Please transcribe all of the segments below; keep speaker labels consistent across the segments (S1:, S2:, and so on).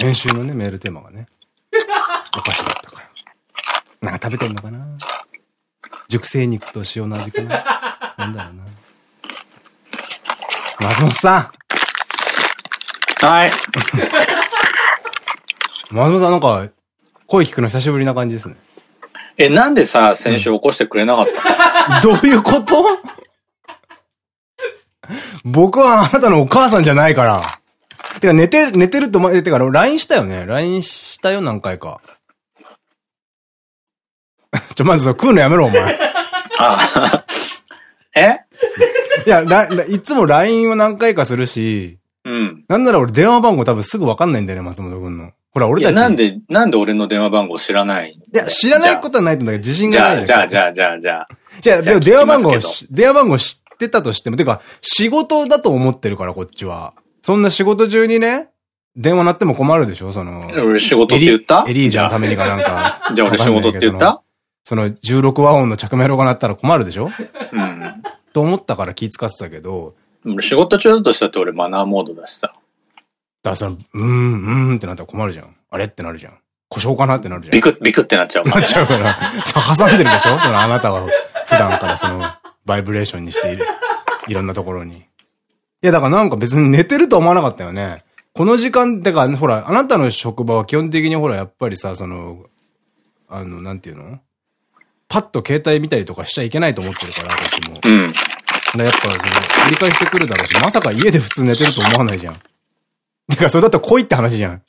S1: 先週のね、メールテーマがね、お菓子だったから。なんか食べてんのかな？熟成肉と塩の味かな？なんだろうな。松本さ
S2: んはい。
S1: 松本さんなんか、声聞くの久しぶりな感じですね。
S2: え、なんでさ、先週起こしてくれなかった
S1: の、どういうこと？僕はあなたのお母さんじゃないから。てか寝て、寝てると、ま、てか LINE したよね ?LINE したよ何回か。ちょ、まずそ食うのやめろ、お前。
S2: あえ？
S1: いや、いつも LINE を何回かするし、
S2: うん。
S1: なんなら俺電話番号多分すぐわかんないんだよね、松本くんの。ほら、俺たち。
S2: なんで、なんで俺の電話番号知らない
S1: いや、知らないことはないんだけど、自信がない
S2: じゃあ、じゃあ、じゃあ、じゃあ。
S1: じゃあ、でも電話番号、電話番号知ってたとしても、てか、仕事だと思ってるから、こっちは。そんな仕事中にね、電話鳴っても困るでしょ？その。
S2: 俺仕事って言った？
S1: エリーゼのためにかなんか。
S2: じゃあ俺仕事って言った？
S1: その16和音の着メロが鳴ったら困るでしょ？
S2: うん。
S1: と思ったから気使ってたけど。
S2: 仕事中だとしたって俺マナーモードだしさ。だか
S1: らその、うーん、うーんってなったら困るじゃん。あれってなるじゃん。故障かなってなるじゃん。
S2: ビクッ、ビクってなっちゃう
S1: なっちゃうから。そう、挟んでるでしょ？そのあなたは普段からその、バイブレーションにしている。いろんなところに。いや、だからなんか別に寝てると思わなかったよね。この時間、だからほら、あなたの職場は基本的にほら、やっぱりさ、その、あの、なんていうの？パッと携帯見たりとかしちゃいけないと思ってるから、こっちも。
S2: うん。
S1: やっぱその、繰り返してくるだろうし、まさか家で普通寝てると思わないじゃん。てか、それだったら来いって話じゃん。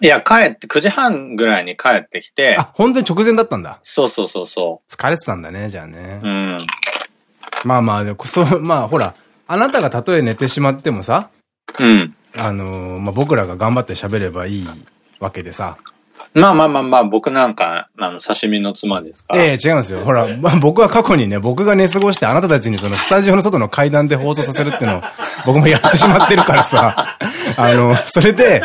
S2: いや、帰って、9時半ぐらいに帰ってきて。
S1: あ、本当に直前だったんだ。
S2: そうそうそうそう。
S1: 疲れてたんだね、じゃあね。
S2: うん。
S1: まあまあ、そう、まあほら、あなたがたとえ寝てしまってもさ、
S2: うん。
S1: あのー、まあ僕らが頑張って喋ればいいわけでさ。
S2: まあまあまあまあ、僕なんか、あの、刺身の妻ですから。
S1: ええ違うんですよ。ほら、まあ、僕は過去にね、僕が寝過ごしてあなたたちにそのスタジオの外の階段で放送させるっていうのを僕もやってしまってるからさ、あの、それで、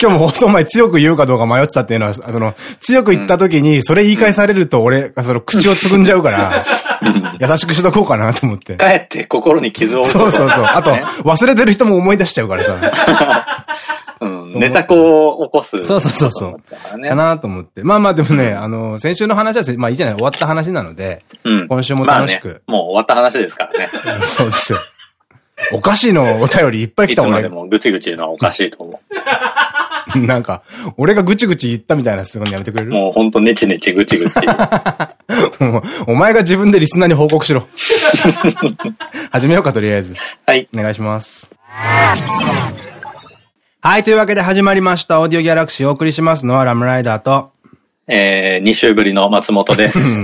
S1: 今日も放送前強く言うかどうか迷ってたっていうのは、その、強く言った時に、それ言い返されると俺がその口をつぐんじゃうから、優しくしとこうかなと思って。
S2: 帰って心に傷を
S1: そうそうそう。あと、忘れてる人も思い出しちゃうからさ。
S2: うん、ネタこう起こす。
S1: そうそうそうそう。かなと思って。まあまあでもね、あの、先週の話は、まあいいじゃない、終わった話なので、
S2: うん、
S1: 今週も楽しく、
S2: もう終わった話ですからね。
S1: そうですよ。おかしいのお便りいっぱい来た
S2: もんね。いつまでもぐちぐちのはおかしいと思
S1: う。なんか、俺がぐちぐち言ったみたいなすごいやめてくれる？
S2: もうほんとネチネチぐちぐち。
S1: お前が自分でリスナーに報告しろ。始めようか、とりあえず。
S2: はい。
S1: お願いします。はい、というわけで始まりました。オーディオギャラクシーお送りしますのはラムライダーと、
S2: えー、2週ぶりの松本です。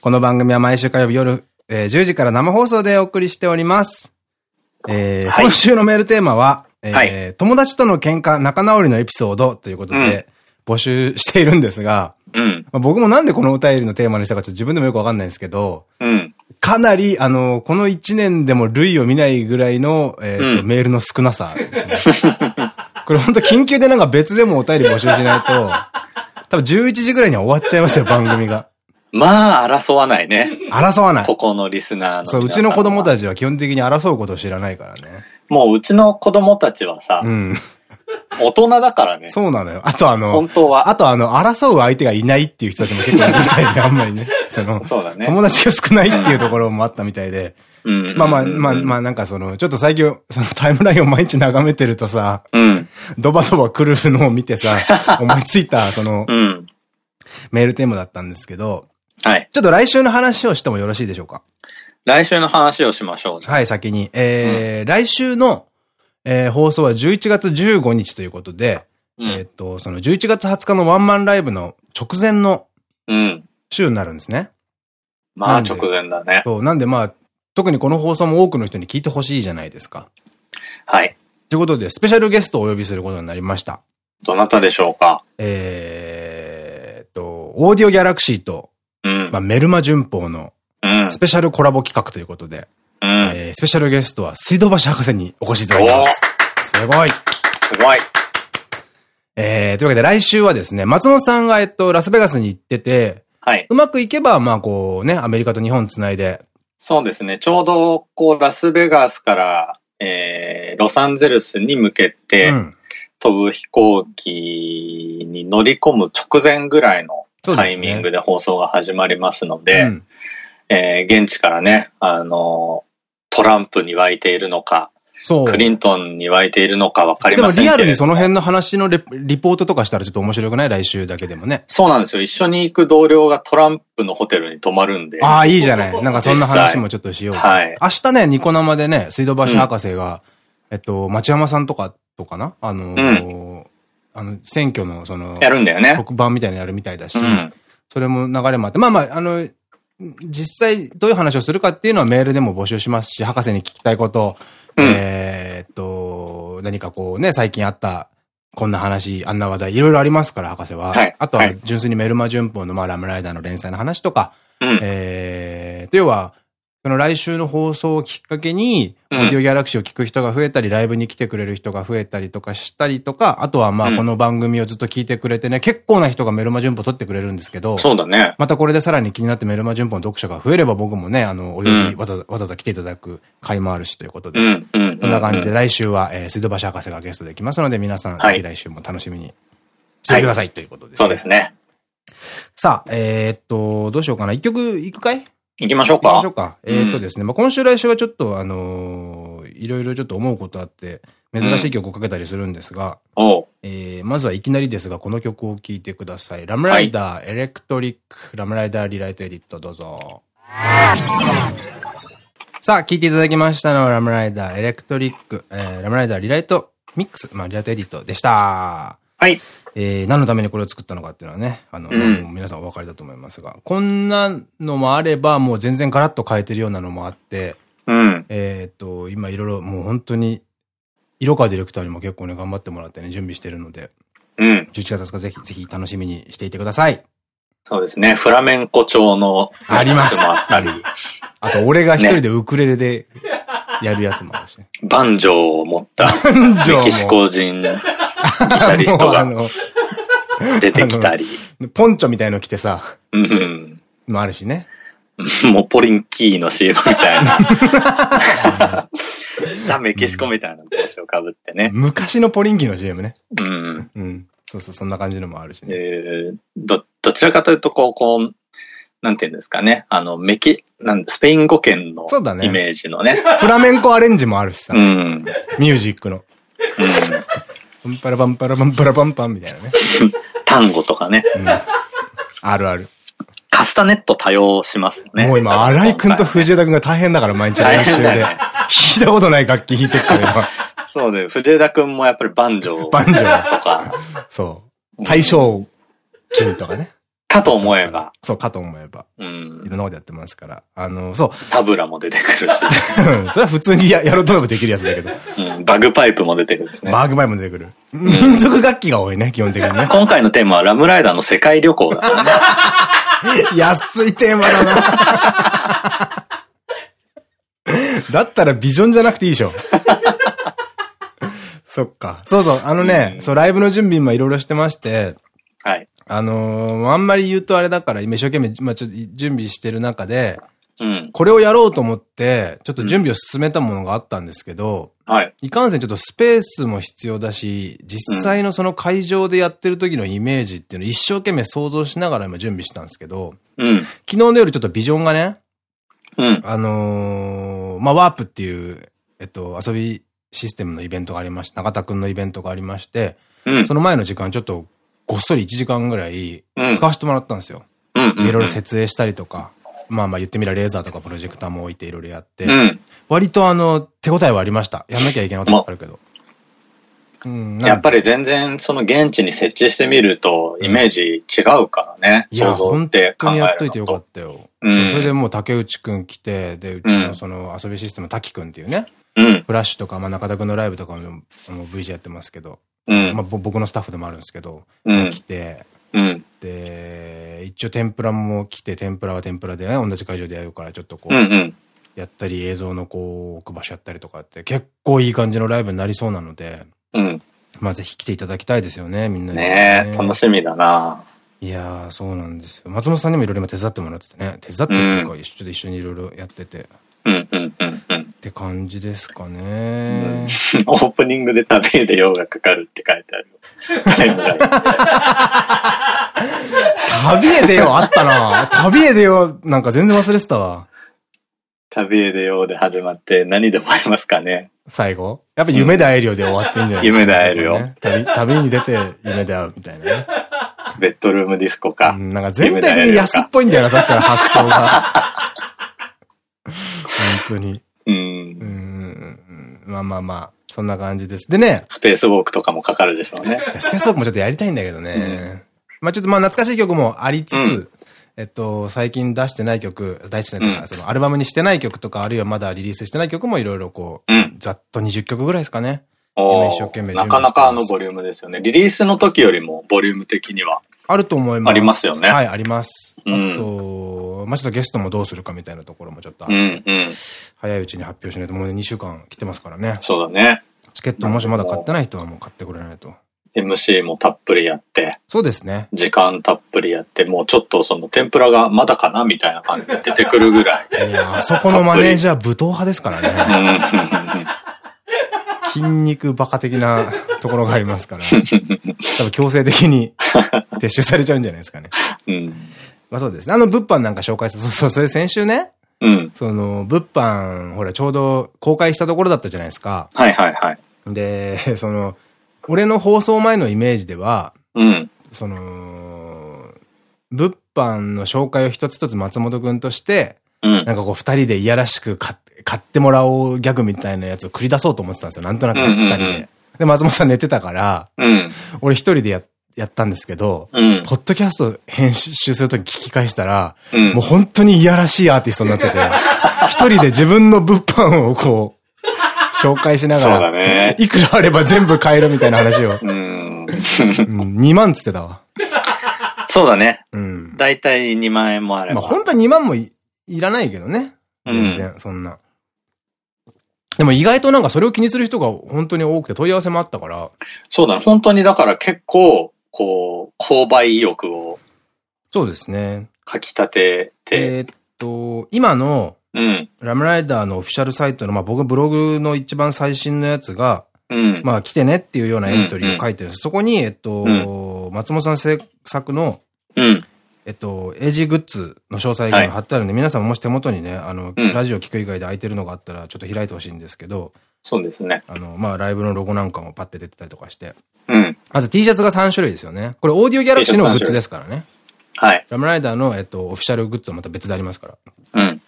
S1: この番組は毎週火曜日夜、えー、10時から生放送でお送りしております。えー、はい、今週のメールテーマは、えー、はい、友達との喧嘩、仲直りのエピソードということで、募集しているんですが、
S2: うん、
S1: まあ僕もなんでこのお便りのテーマにしたかちょっと自分でもよくわかんないんですけど、
S2: うん、
S1: かなり、あの、この1年でも類を見ないぐらいの、えーと、うん、メールの少なさ、ね、これ本当緊急でなんか別でもお便り募集しないと、多分11時ぐらいには終わっちゃいますよ、番組が。
S2: まあ、争わないね。
S1: 争わない。
S2: ここのリスナーの。
S1: そう、うちの子供たちは基本的に争うことを知らないからね。
S2: もううちの子供たちはさ、
S1: うん。
S2: 大人だからね。
S1: そうなのよ。あとあの、
S2: 本当は。
S1: あとあの、争う相手がいないっていう人たちも結構いるみたいで、あんまりね。その、
S2: そうだね。
S1: 友達が少ないっていうところもあったみたいで。まあまあまあまあなんかその、ちょっと最近、そのタイムラインを毎日眺めてるとさ、
S2: うん。
S1: ドバドバ来るのを見てさ、思いついた、その、
S2: うん。
S1: メールテーマだったんですけど、
S2: はい。
S1: ちょっと来週の話をしてもよろしいでしょうか？
S2: 来週の話をしましょう、
S1: はい、先に。えー、うん、来週の、えー、放送は11月15日ということで、うん、えっと、その11月20日のワンマンライブの直前の週になるんですね。
S2: うん、まあ直前だね。
S1: そう、なんでまあ、特にこの放送も多くの人に聞いてほしいじゃないですか。
S2: はい。
S1: ということで、スペシャルゲストをお呼びすることになりました。
S2: どなたでしょうか？
S1: えーと、オーディオギャラクシーと、
S2: うん、
S1: まあメルマ旬報の、スペシャルコラボ企画ということで、
S2: うん、え
S1: ー、スペシャルゲストは水道橋博士にお越しいただきます。すごい。す
S2: ごい。
S1: えー、というわけで来週はですね、松本さんが、えっと、ラスベガスに行ってて、
S2: はい。
S1: うまくいけば、まあこうね、アメリカと日本つないで。
S2: そうですね。ちょうど、こう、ラスベガスから、えー、ロサンゼルスに向けて
S1: うん。
S2: 飛ぶ飛行機に乗り込む直前ぐらいのタイミングで放送が始まりますので、
S1: うん
S2: えー現地からね、あの、トランプに湧いているのか、
S1: そう。
S2: クリントンに湧いているのかわかり
S1: でも
S2: ませんけれど
S1: リアルにその辺の話のレリポートとかしたらちょっと面白くない？来週だけでもね。
S2: そうなんですよ。一緒に行く同僚がトランプのホテルに泊まるんで。
S1: ああ、いいじゃない。なんかそんな話もちょっとしようか。
S2: はい
S1: 明日ね、ニコ生でね、水道橋博士が、えっと、町山さんとかとかな？あのーあの、選挙のその、
S2: やるんだよね。
S1: 特番みたいなのやるみたいだし、
S2: うん。
S1: それも流れもあって、まあまあ、あの、実際どういう話をするかっていうのはメールでも募集しますし、博士に聞きたいこと、
S2: うん
S1: えーっと、何かこうね、最近あった、こんな話、あんな話題、いろいろありますから、博士は。
S2: はい
S1: あとは
S2: はい、
S1: 純粋にメルマ旬報の、まあ、ラムライダーの連載の話とか、
S2: うん。
S1: えー、と要は、その来週の放送をきっかけに、
S2: うん。
S1: オーディオギャラクシーを聞く人が増えたり、ライブに来てくれる人が増えたりとかしたりとか、あとはま
S2: うん。
S1: あこの番組をずっと聞いてくれてね、結構な人がメルマ旬報取ってくれるんですけど、
S2: そうだね。
S1: またこれでさらに気になってメルマ旬報の読者が増えれば僕もね、あの、お呼び、
S2: うん。
S1: わざわざわざ来ていただく回もあるしということで、こんな感じで来週は、えー、水道橋博士がゲストで来ますので、皆さん、
S2: はい。
S1: ぜひ来週も楽しみにしてください、ということで、
S2: そうですね。
S1: さあ、えーっと、どうしようかな。一曲行くかい？
S2: 行きましょうか
S1: 行きましょう。か。えーっとですね、まあ今週来週はちょっとあのーいろいろちょっと思うことあって、珍しい曲をかけたりするんですが、
S2: おう
S1: えーまずはいきなりですが、この曲を聴いてください。 RAM RIDER、Electric、RAM RIDER Rewrite Edit、どうぞ。さあ、聴いていただきましたのは、 RAM RIDER、Electric、えー RAM RIDER Rewriteミックス、まあ、リライトエディットでした。
S2: はい。
S1: えー何のためにこれを作ったのかっていうのはね、あの、
S2: うん
S1: 皆さんお分かりだと思いますが、こんなのもあれば、もう全然ガラッと変えてるようなのもあって、
S2: うん。
S1: えーっと、今いろいろもう本当に、色川ディレクターにも結構ね、頑張ってもらってね、準備してるので、
S2: うん。
S1: 11月20日ぜひ、ぜひ楽しみにしていてください。
S2: そうですね。フラメンコ調の
S1: あります
S2: もあったり、
S1: あと、俺が一人でウクレレでやるやつもあるしね。
S2: バンジョーを持ったメキシコ人ギタリストが 出てきたり。
S1: ポンチョみたいの着てさ、
S2: うん。
S1: もあるしね。
S2: もうポリンキーの CM みたいな。ザ・メキシコみたいな帽子をかぶってね。
S1: 昔のポリンキーの CM ね。
S2: うん。
S1: うん。そうそう、そんな感じのもあるしね。
S2: えーど、どちらかというと、こう、こう、なんていうんですかね。あの、メキ、なんスペイン語圏のイメージのね。
S1: フラメンコアレンジもあるしさ
S2: う、ん。うん。
S1: ミュージックの。パンパラパンパラパンパラパンパンみたいなね。
S2: 単語とかね。
S1: うん。あるある。
S2: カスタネット多用しますよね。
S1: もう今、荒井くんと藤枝くんが大変だから、毎日練習で。
S2: 大変だよね
S1: 聞いたことない楽器弾いてるから、今。
S2: そうで、藤枝くんもやっぱりバンジョー
S1: バンジョー
S2: とか、
S1: そう。対象金とかね。
S2: かと思えば、
S1: そう、かと思えば。
S2: う
S1: い
S2: ん
S1: ろん。なことやってますから。あの、そう。
S2: タブラも出てくるし、
S1: う んそれは普通にややろうと思えばできるやつだけど。
S2: うん、バグパイプも出てくるしね。
S1: バーグバイも出てくる。民族楽器が多いね、基本的にね。
S2: 今回のテーマはラムライダーの世界旅行だからね。
S1: 安いテーマだな。だったらビジョンじゃなくていいでしょ。そっか。そうそう、あのね、そう、ライブの準備もいろいろしてまして、
S2: はい。
S1: あのーあんまり言うとあれだから、今一生懸命、まあちょっと準備してる中で、
S2: うん。
S1: これをやろうと思って、ちょっと準備を進めたものがあったんですけど、
S2: はい。
S1: いかんせんちょっとスペースも必要だし、実際のその会場でやってる時のイメージっていうのを一生懸命想像しながら今準備したんですけど、
S2: うん。
S1: 昨日の夜ちょっとビジョンがね、
S2: うん。
S1: あのーまあ、ワープっていう、えっと、遊びシステムのイベントがありまして、中田くんのイベントがありまして、
S2: うん。
S1: その前の時間ちょっとごっそり1時間ぐらい
S2: うん
S1: 使わせてもらったんですよ。
S2: うん。
S1: いろいろ設営したりとか、まあまあ言ってみればレーザーとかプロジェクターも置いていろいろやって、
S2: うん。
S1: 割とあの、手応えはありました。やんなきゃいけないこともあるけど。うん、
S2: やっぱ
S1: り、
S2: り全然その現地に設置してみるとイメージ違うからね。
S1: いや、
S2: 想像
S1: 本
S2: って考えるの
S1: 当にやっといてよかったよ。
S2: うん
S1: それでもう竹内くん来て、で、うち
S2: うん
S1: のその遊びシステム、滝くんっていうね、
S2: うん。
S1: フラッシュとか、まあ中田くんのライブとかも VJ やってますけど、
S2: うん。
S1: まあぼ僕のスタッフでもあるんですけど、
S2: うん
S1: 来て、
S2: うん。
S1: で、一応天ぷらも来て、天ぷらは天ぷらでね、同じ会場でやるから、ちょっとこう、
S2: うん。うん。
S1: やったり、映像のこう、置く場所やったりとかって、結構いい感じのライブになりそうなので、
S2: うん。
S1: まあぜひ来ていただきたいですよね、みんなに、
S2: ねえ、楽しみだない
S1: やー、そうなんですよ。松本さんにもいろいろ今手伝ってもらっててね、手伝ってっていうか、一緒で一緒にいろいろやってて、
S2: うん。うん。うん。うん。
S1: って感じですかね。
S2: オープニングで食べで用がかかるって書いてあるよ。タイムラインで
S1: 旅へ出ようあったな旅へ出ようなんか全然忘れてたわ。
S2: 旅へ出ようで始まって何でもありますかね。
S1: 最後やっぱ夢で会えるようで終わってんじゃないですか、
S2: 夢で会えるよ
S1: ね旅、旅に出て夢で会うみたいなね。
S2: ベッドルームディスコか。
S1: うんなんか全体的に安っぽいんだよな、さっきから発想が。本当に。
S2: うん
S1: う。ん。まあまあまあ、そんな感じです。でね、
S2: スペースウォークとかもかかるでしょうね。
S1: スペースウォークもちょっとやりたいんだけどね。まあちょっとまあ懐かしい曲もありつつ、
S2: うん
S1: えっと、最近出してない曲、出してないとか、
S2: うん
S1: そのアルバムにしてない曲とか、あるいはまだリリースしてない曲もいろいろこう、
S2: うん。
S1: ざっと20曲ぐらいですかね。一生懸命
S2: なかなかあのボリュームですよね。リリースの時よりもボリューム的には。
S1: あると思います。
S2: ありますよね
S1: はい、あります。あ
S2: う
S1: まあちょっとゲストもどうするかみたいなところもちょっとあって、
S2: うんうん。
S1: 早いうちに発表しないともう2週間来てますからね。
S2: そうだね。
S1: チケットもしまだ買ってない人はもう買ってくれないと。
S2: MC もたっぷりやって、
S1: そうですね。
S2: 時間たっぷりやって、もうちょっとその天ぷらがまだかなみたいな感じで出てくるぐらい。
S1: いや、あそこのマネージャー武闘派ですから
S2: う
S1: ね。
S2: ん
S1: 筋肉バカ的なところがありますから。多分強制的に 撤収されちゃうんじゃないですかね。
S2: うん。
S1: まあそうですね。あの物販なんか紹介する。そうそう、それ先週ね。
S2: うん。
S1: その、物販、ほら、ちょうど公開したところだったじゃないですか。
S2: はいはいはい。
S1: で、その、俺の放送前のイメージでは、
S2: うん。
S1: その、物販の紹介を一つ一つ松本くんとして、
S2: うん。
S1: なんかこう二人でいやらしく買ってもらおうギャグみたいなやつを繰り出そうと思ってたんですよ。なんとなく二人で。で、松本さん寝てたから、
S2: うん。
S1: 俺一人でややったんですけど、
S2: うん。
S1: ポッドキャスト編集するとき聞き返したら、
S2: うん
S1: もう本当にいやらしいアーティストになってて、一人で自分の物販をこう、紹介しながら、
S2: だね。
S1: いくらあれば全部買えるみたいな話を。
S2: うん。
S1: うん、2万っつってたわ。
S2: そうだね。
S1: うん。
S2: だいたい2万円もあれ
S1: まあ
S2: ば。
S1: 本当は2万もいいらないけどね。全然、そんな。でも意外となんかそれを気にする人が本当に多くて問い合わせもあったから、
S2: そうだね。本当にだから結構、こう、購買意欲を
S1: そうですね。
S2: かき立てて、
S1: えーっと、今の
S2: うん。
S1: ラムライダーのオフィシャルサイトの、まあ僕のブログの一番最新のやつが、
S2: うん。
S1: まあ来てねっていうようなエントリーを書いてるんです。そこに、えっと、
S2: う
S1: 松本さん制作の、
S2: うん。
S1: えっと、エイジグッズの詳細が貼ってあるんで、皆さんももし手元にね、あの、
S2: うん
S1: ラジオ聞く以外で空いてるのがあったら、ちょっと開いてほしいんですけど、
S2: そうですね。
S1: あの、まあ、ライブのロゴなんかもパッて出てたりとかして。
S2: うん。
S1: まず T シャツが3種類ですよね。これオーディオギャラクシーのグッズですからね。
S2: はい。
S1: RAM RIDER の、えっと、オフィシャルグッズはまた別でありますから。
S2: うん。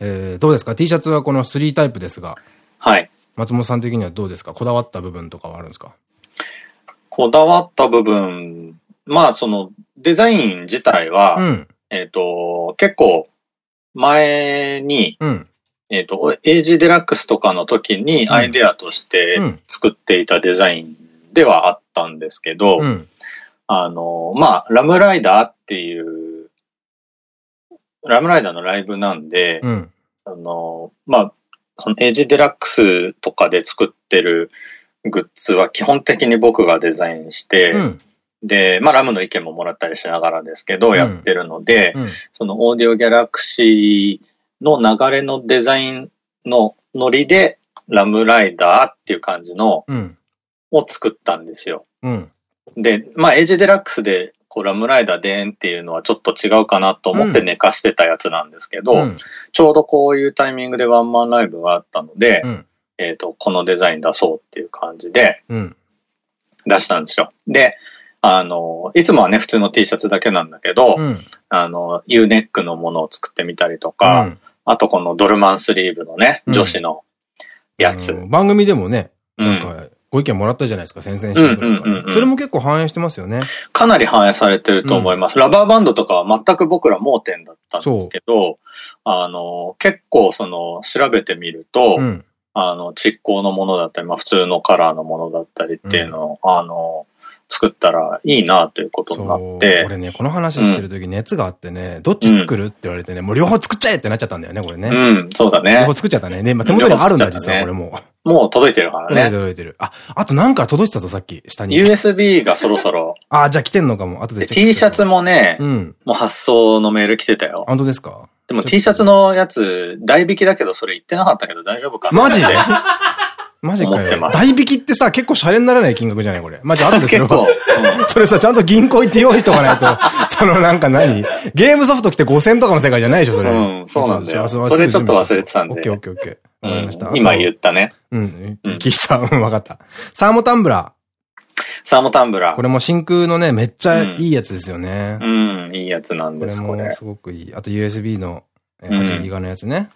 S1: えー、どうですか ?T シャツはこの3タイプですが、
S2: はい。
S1: 松本さん的にはどうですか？こだわった部分とかはあるんですか？
S2: こだわった部分、まあそのデザイン自体は、
S1: うん。
S2: えっと、結構前に、
S1: うん。
S2: えっと、エイジデラックスとかの時にアイデアとして
S1: うん
S2: 作っていたデザインではあったんですけど、
S1: うん。
S2: あの、まあ、ラムライダーっていう、ラムライダーのライブなんで、
S1: うん。
S2: あの、まあ、そのエイジデラックスとかで作ってるグッズは基本的に僕がデザインして、
S1: うん。
S2: で、まあ、ラムの意見ももらったりしながらですけど、
S1: ん
S2: やってるので、
S1: うん。
S2: そのオーディオギャラクシーの流れのデザインのノリで、 RAM RIDER っていう感じの
S1: うん。
S2: を作ったんですよ。
S1: うん。
S2: で、まあ、エイジデラックスで、こう、 RAM RIDER でんっていうのはちょっと違うかなと思って寝かしてたやつなんですけど、
S1: うん。
S2: ちょうどこういうタイミングでワンマンライブがあったので、
S1: うん。
S2: えっ、と、このデザイン出そうっていう感じで
S1: うん。
S2: 出したんですよ。で、あの、いつもはね、普通の T シャツだけなんだけど、
S1: うん。
S2: あの、U ネックのものを作ってみたりとか、あとこのドルマンスリーブのね、
S1: うん
S2: 女子のやつ。
S1: あの番組でもね、
S2: うん
S1: なんか、ご意見もらったじゃないですか、先々週ぐらいから
S2: うんうんうんうん
S1: それも結構反映してますよね。
S2: かなり反映されてると思います。ラバーバンドとかは全く僕ら盲点だったんですけど、あの、結構その、調べてみると、
S1: うん。
S2: あの、蓄光のものだったり、まあ普通のカラーのものだったりっていうのを、あの、作ったらいいなということになって、
S1: 俺ね、この話してる時熱があってね、どっち作るって言われてね、もう両方作っちゃえってなっちゃったんだよね、これね。
S2: うん、そうだね
S1: 両方。作っちゃったね。で、まあ、手元にあるんだ、
S2: ね
S1: 実はこれもう。
S2: もう届いてるからね。
S1: 届いてる。あ、あとなんか届いてたぞ、さっき、下に。
S2: USB がそろそろ、
S1: あ、じゃあ来てんのかも。後で
S2: T シャツ
S1: も。
S2: もね
S1: う、ん。
S2: もう発送のメール来てたよ。
S1: 本当ですか？
S2: でも T シャツのやつ、代引きだけどそれ言ってなかったけど大丈夫か
S1: マジで？マジかよ。代引きってさ、結構シャレにならない金額じゃないこれ。マジあるんですよ。結構。うん、それさ、ちゃんと銀行行って用意しとかないと、そのなんか何？ゲームソフト来て5000とかの世界じゃないでしょ、それ。う
S2: ん、そうなんだよ。それちょっと忘れてたんで。
S1: オッケーオッケーオッケー。わかりました。
S2: 今言ったね。
S1: うん、聞いた。うん、わかった。サーモタンブラー。
S2: サーモタンブラー。
S1: これも真空のね、めっちゃいいやつですよね。
S2: うん、いいやつなんです、これ。
S1: もすごくいい。あと USB の8ギガのやつね。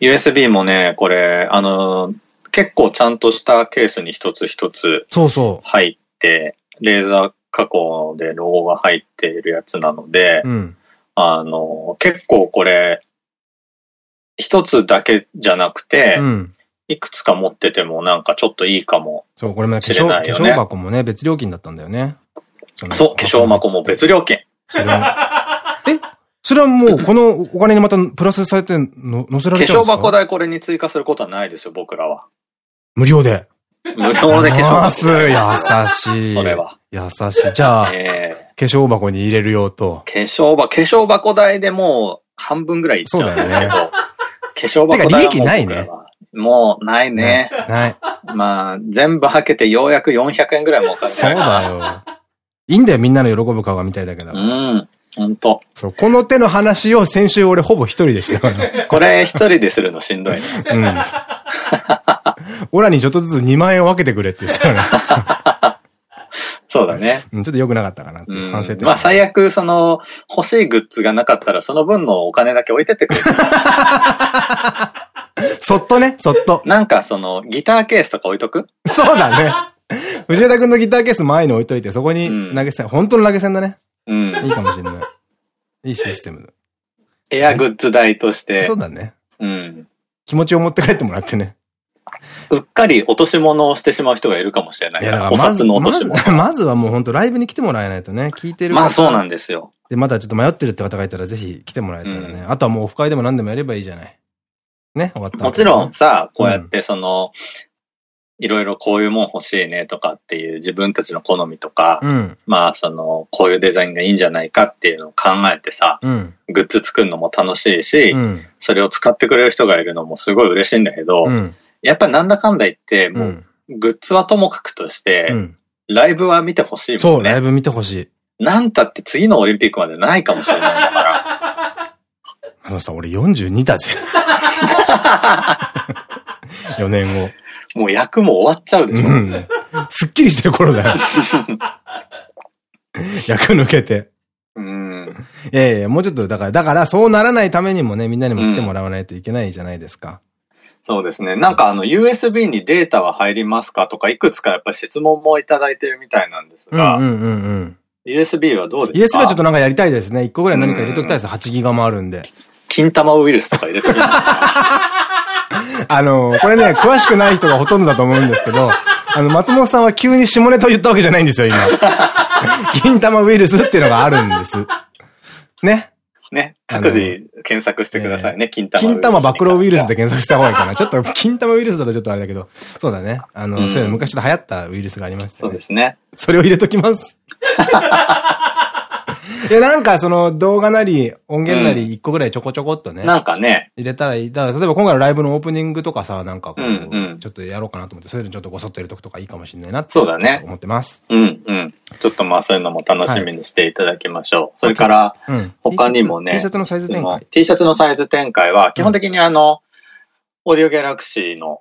S2: USB もね、これ、あの、結構ちゃんとしたケースに一つ一つそうそう。入って、レーザー加工でロゴが入っているやつなので、うん、あの、結構これ、一つだけじゃなくて、うん、いくつか持っててもなんかちょっといいかもそう、これも
S1: 化粧、化粧箱もね、別料金だったんだよね。
S2: そう、化粧箱も別料金。
S1: え？それはもう、このお金にまたプラスされての、載せられちゃうんですか？化粧
S2: 箱代これに追加することはないですよ、僕らは。
S1: 無料で。
S2: 無料で化粧箱。
S1: す、優しい。
S2: それは。
S1: 優しい。じゃあ、えー、化粧箱に入れる用と。
S2: 化粧箱、化粧箱代でもう半分ぐらいいっちゃうんですけど。そうだよね。化粧箱代
S1: は利益ないね。
S2: もう、ないね。
S1: ない。
S2: まあ、全部はけてようやく400円ぐらい儲かる。
S1: そうだよ。いいんだよ、みんなの喜ぶ顔が見たいだけだ。う
S2: ん。本当。
S1: そう、この手の話を先週俺ほぼ一人でした
S2: これ一人でするのしんどいね。うん。
S1: オラにちょっとずつ2万円を分けてくれって言ってたから。
S2: そうだね。
S1: うん、ちょっと良くなかったかなって反省点。
S2: まあ最悪、その、欲しいグッズがなかったらその分のお金だけ置いてってくれ
S1: そっとね、そっと。
S2: なんかその、ギターケースとか置いとく？
S1: そうだね。藤枝くんのギターケース前に置いといて、そこに投げ銭、うん、本当の投げ銭だね。うん。いいかもしれない。いいシステムだ。
S2: エアグッズ代として。
S1: そうだね。うん。気持ちを持って帰ってもらってね。
S2: うっかり落とし物をしてしまう人がいるかもしれない。いや、だからお札の落とし物。
S1: まずはもう本当ライブに来てもらえないとね、聞いてる
S2: まあそうなんですよ。
S1: で、まだちょっと迷ってるって方がいたらぜひ来てもらえたらね。うん、あとはもうオフ会でも何でもやればいいじゃない。ね、終わった、
S2: もちろんさ、こうやってその、いろいろこういうもん欲しいねとかっていう自分たちの好みとか、うん、まあその、こういうデザインがいいんじゃないかっていうのを考えてさ、うん、グッズ作るのも楽しいし、うん、それを使ってくれる人がいるのもすごい嬉しいんだけど、やっぱなんだかんだ言って、もう、グッズはともかくとして、ライブは見てほしいもんね。
S1: そう、ライブ見てほしい。
S2: なんたって次のオリンピックまでないかもしれないんだから。
S1: あのさ、俺42だぜ。4年後。
S2: もう役も終わっちゃうでしょ。うん。
S1: すっきりしてる頃だよ。役抜けて。うん。ええもうちょっと、だから、だからそうならないためにもね、みんなにも来てもらわないといけないじゃないですか。
S2: うん、そうですね。なんかあの、USB にデータは入りますかとか、いくつかやっぱ質問もいただいてるみたいなんですが。うんうんうんうん。USB はどうですか
S1: ?USB はちょっとなんかやりたいですね。1個ぐらい何か入れときたいです。8ギガもあるんで。
S2: 金玉ウイルスとか入れときます。
S1: あの、これね、詳しくない人がほとんどだと思うんですけど、あの、松本さんは急に下ネタを言ったわけじゃないんですよ、今。金玉ウイルスっていうのがあるんです。ね？
S2: ね。各自検索してくださいね、金玉
S1: 金玉暴露ウイルスで検索した方がいいかな。ちょっと、金玉ウイルスだとちょっとあれだけど、そうだね。あの、そういうの昔ちょっと流行ったウイルスがありましたね。
S2: そうですね。
S1: それを入れときます。いや、なんかその動画なり音源なり一個ぐらいちょこちょこっとね。
S2: なんかね。
S1: 入れたらいい。だから例えば今回のライブのオープニングとかさ、なんかこう、ちょっとやろうかなと思って、そういうのちょっとごそっと入れとくとかいいかもしれないなって。
S2: そうだね。
S1: 思ってます。
S2: うんうん。ちょっとまあそういうのも楽しみにしていただきましょう。それから、他にもね。
S1: T シャツのサイズ展開。
S2: T シャツのサイズ展開は、基本的にあの、オーディオギャラクシーの、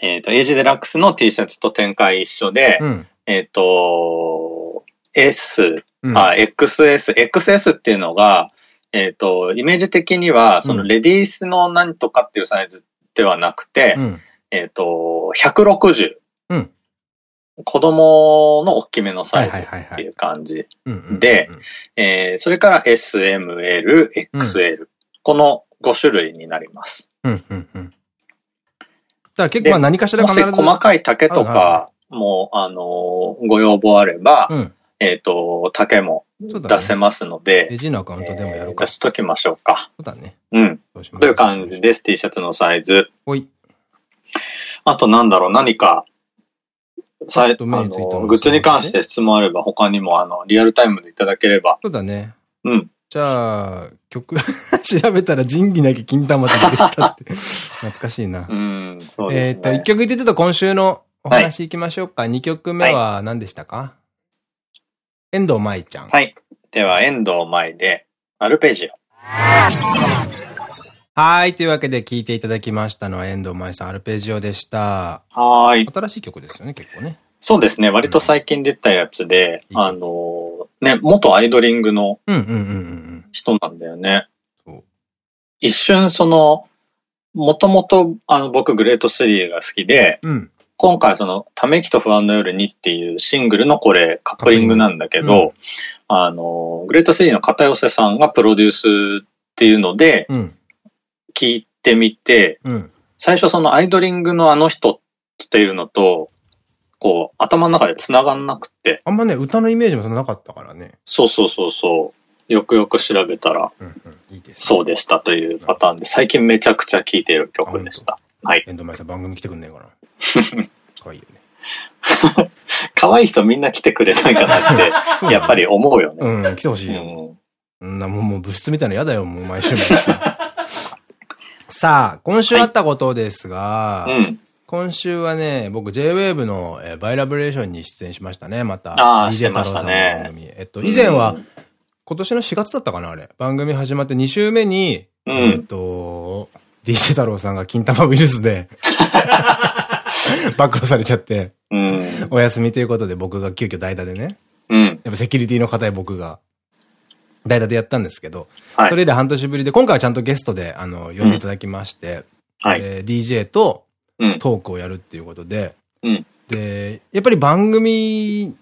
S2: えっと、エイジデラックスの T シャツと展開一緒で、えっと、S、あ、XS。XS っていうのが、えっ、ー、と、イメージ的には、そのレディースの何とかっていうサイズではなくて、うん、えっと、160。うん、子供の大きめのサイズっていう感じで、それから SML、XL、うん、この5種類になります。だ
S1: から結構何かしら
S2: 必ず細かい丈とかも、あの、ご要望あれば、うんえっ、と、竹も出せますので、
S1: レジのアカウントでもやるか。
S2: 出しときましょうか。
S1: そうだね。
S2: うん。という感じです。T シャツのサイズ。ほい。あとなんだろう、何か、サイト、グッズに関して質問あれば他にもあの、リアルタイムでいただければ。
S1: そうだね。
S2: うん。
S1: じゃあ、曲 調べたら仁義なき金玉って出てきたって。懐かしいな。
S2: うん、そうですね。えっと、
S1: 一曲言ってちょっと今週のお話いきましょうか。二、はい、曲目は何でしたか、はい、遠藤舞ちゃん。
S2: はい。では、遠藤舞で、アルペジオ。
S1: はい。というわけで聴いていただきましたのは遠藤舞さん、アルペジオでした。
S2: はい。
S1: 新しい曲ですよね、結構ね。
S2: そうですね。割と最近出たやつで、うん、あの、ね、元アイドリングの人なんだよね。一瞬その、もともとあの僕グレート3が好きで、うん、今回その、ため息と不安の夜にっていうシングルのこれカップリングなんだけど、うん、あの、グレート3の片寄さんがプロデュースっていうので、聞いてみて、最初そのアイドリングのあの人っていうのと、こう、頭の中で繋がんなくて。
S1: あんまね、歌のイメージもそんななかったからね。
S2: そうそうそうそう。よくよく調べたら、そうでしたというパターンで、最近めちゃくちゃ聴いてる曲でした。はい。
S1: 遠藤舞さん番組来てくんねえかな。可愛いよ
S2: ね。可愛い人みんな来てくれないかなって、やっぱり思うよね。
S1: うん、来てほしいよ。うん、なもうもう物質みたいなの嫌だよ、もう毎週毎週。さあ、今週あったことですが、うん、今週はね、僕 JWAVE の、えー、バイラブレーションに出演しましたね、また。
S2: DJ 太郎さんの番組。
S1: ね、えっと、以前は、今年の4月だったかな、あれ。番組始まって2週目に、うん、えっと、DJ 太郎さんが金玉ウイルスで 暴露されちゃって、うん、お休みということで僕が急遽代打でね、うん、やっぱセキュリティの方へ僕が代打でやったんですけど、はい、それで半年ぶりで、今回はちゃんとゲストで、あの、呼んでいただきまして、うん、はい、DJ と、トークをやるっていうことで、うん、で、やっぱり番組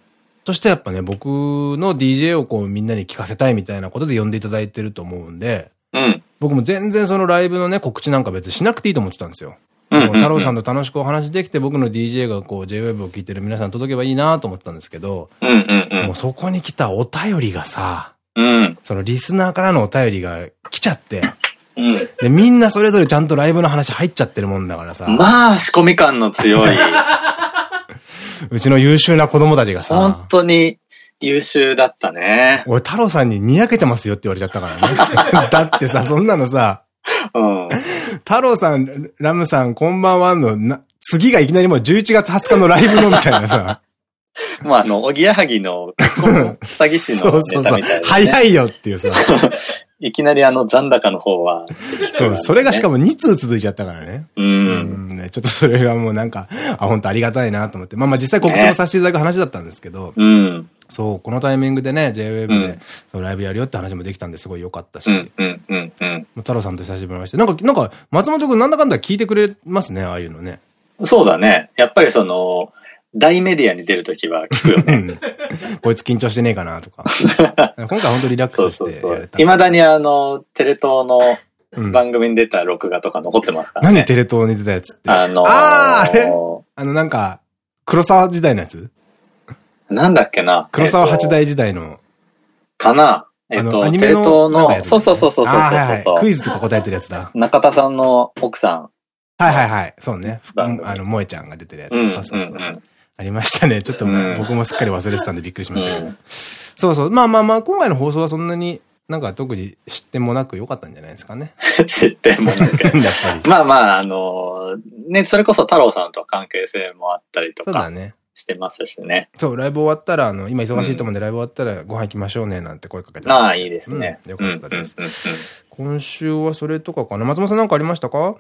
S1: としてやっぱね、僕の DJ をこうみんなに聞かせたいみたいなことで呼んでいただいてると思うんで、うん、僕も全然そのライブのね、告知なんか別にしなくていいと思ってたんですよ。太郎さんと楽しくお話できて、僕の DJ がこう JWEB を聞いてる皆さん届けばいいなと思ってたんですけど、もうそこに来たお便りがさ、うん、そのリスナーからのお便りが来ちゃって、うん、で、みんなそれぞれちゃんとライブの話入っちゃってるもんだからさ。
S2: まあ、仕込み感の強い。
S1: うちの優秀な子供たちがさ。
S2: 本当に優秀だったね。
S1: 俺、太郎さんににやけてますよって言われちゃったからね。だってさ、そんなのさ、うん、太郎さん、ラムさん、こんばんはのな、次がいきなりもう11月20日のライブのみたいなさ。
S2: まあ、あの、おぎやはぎの、詐欺師の ネタみたいな、ね、そうそうそう。
S1: 早いよっていうさ。
S2: いきなりあの残高の方は、ね、
S1: そう、それがしかも2通続いちゃったからね。うん。ね、ちょっとそれがもうなんか、あ、本当ありがたいなと思って。まあまあ実際告知もさせていただく話だったんですけど、うん。そう、このタイミングでね、JWAVE で、うん、そうライブやるよって話もできたんですごい良かったし。うんうんうんうん。太郎さんと久しぶりまして。なんか、なんか、松本くんなんだかんだ聞いてくれますね、ああいうのね。
S2: そうだね。やっぱりその、大メディアに出るときは聞くよね。
S1: こいつ緊張してねえかなとか。今回本当リラックスしてやれた。
S2: いまだにあの、テレ東の番組に出た録画とか残ってますから
S1: ね。何テレ東に出たやつって。
S2: あのー、
S1: あああれ？あのなんか、黒沢時代のやつ？
S2: なんだっけな
S1: 黒沢八代時代の。
S2: かなえっと、アニメの、のそうそうそうそうそうそう
S1: クイズとか答えてるやつだ。
S2: 中田さんの奥さん。
S1: はいはいはい。そうね。あの、萌えちゃんが出てるやつ。そうそうそう。ありましたね。ちょっと僕もすっかり忘れてたんでびっくりしましたけど。そうそう。まあまあまあ、今回の放送はそんなになんか特に知ってもなく良かったんじゃないですかね。
S2: 知ってもなく。やっぱり。まあまあ、あの、ね、それこそ太郎さんと関係性もあったりとか。そうだね。してますしね。
S1: そう、ライブ終わったら、あの、今忙しいと思うんで、ライブ終わったらご飯行きましょうね、なんて声かけて。
S2: ああ、いいですね。
S1: よかったです。今週はそれとかかな？松本さんなんかありましたか？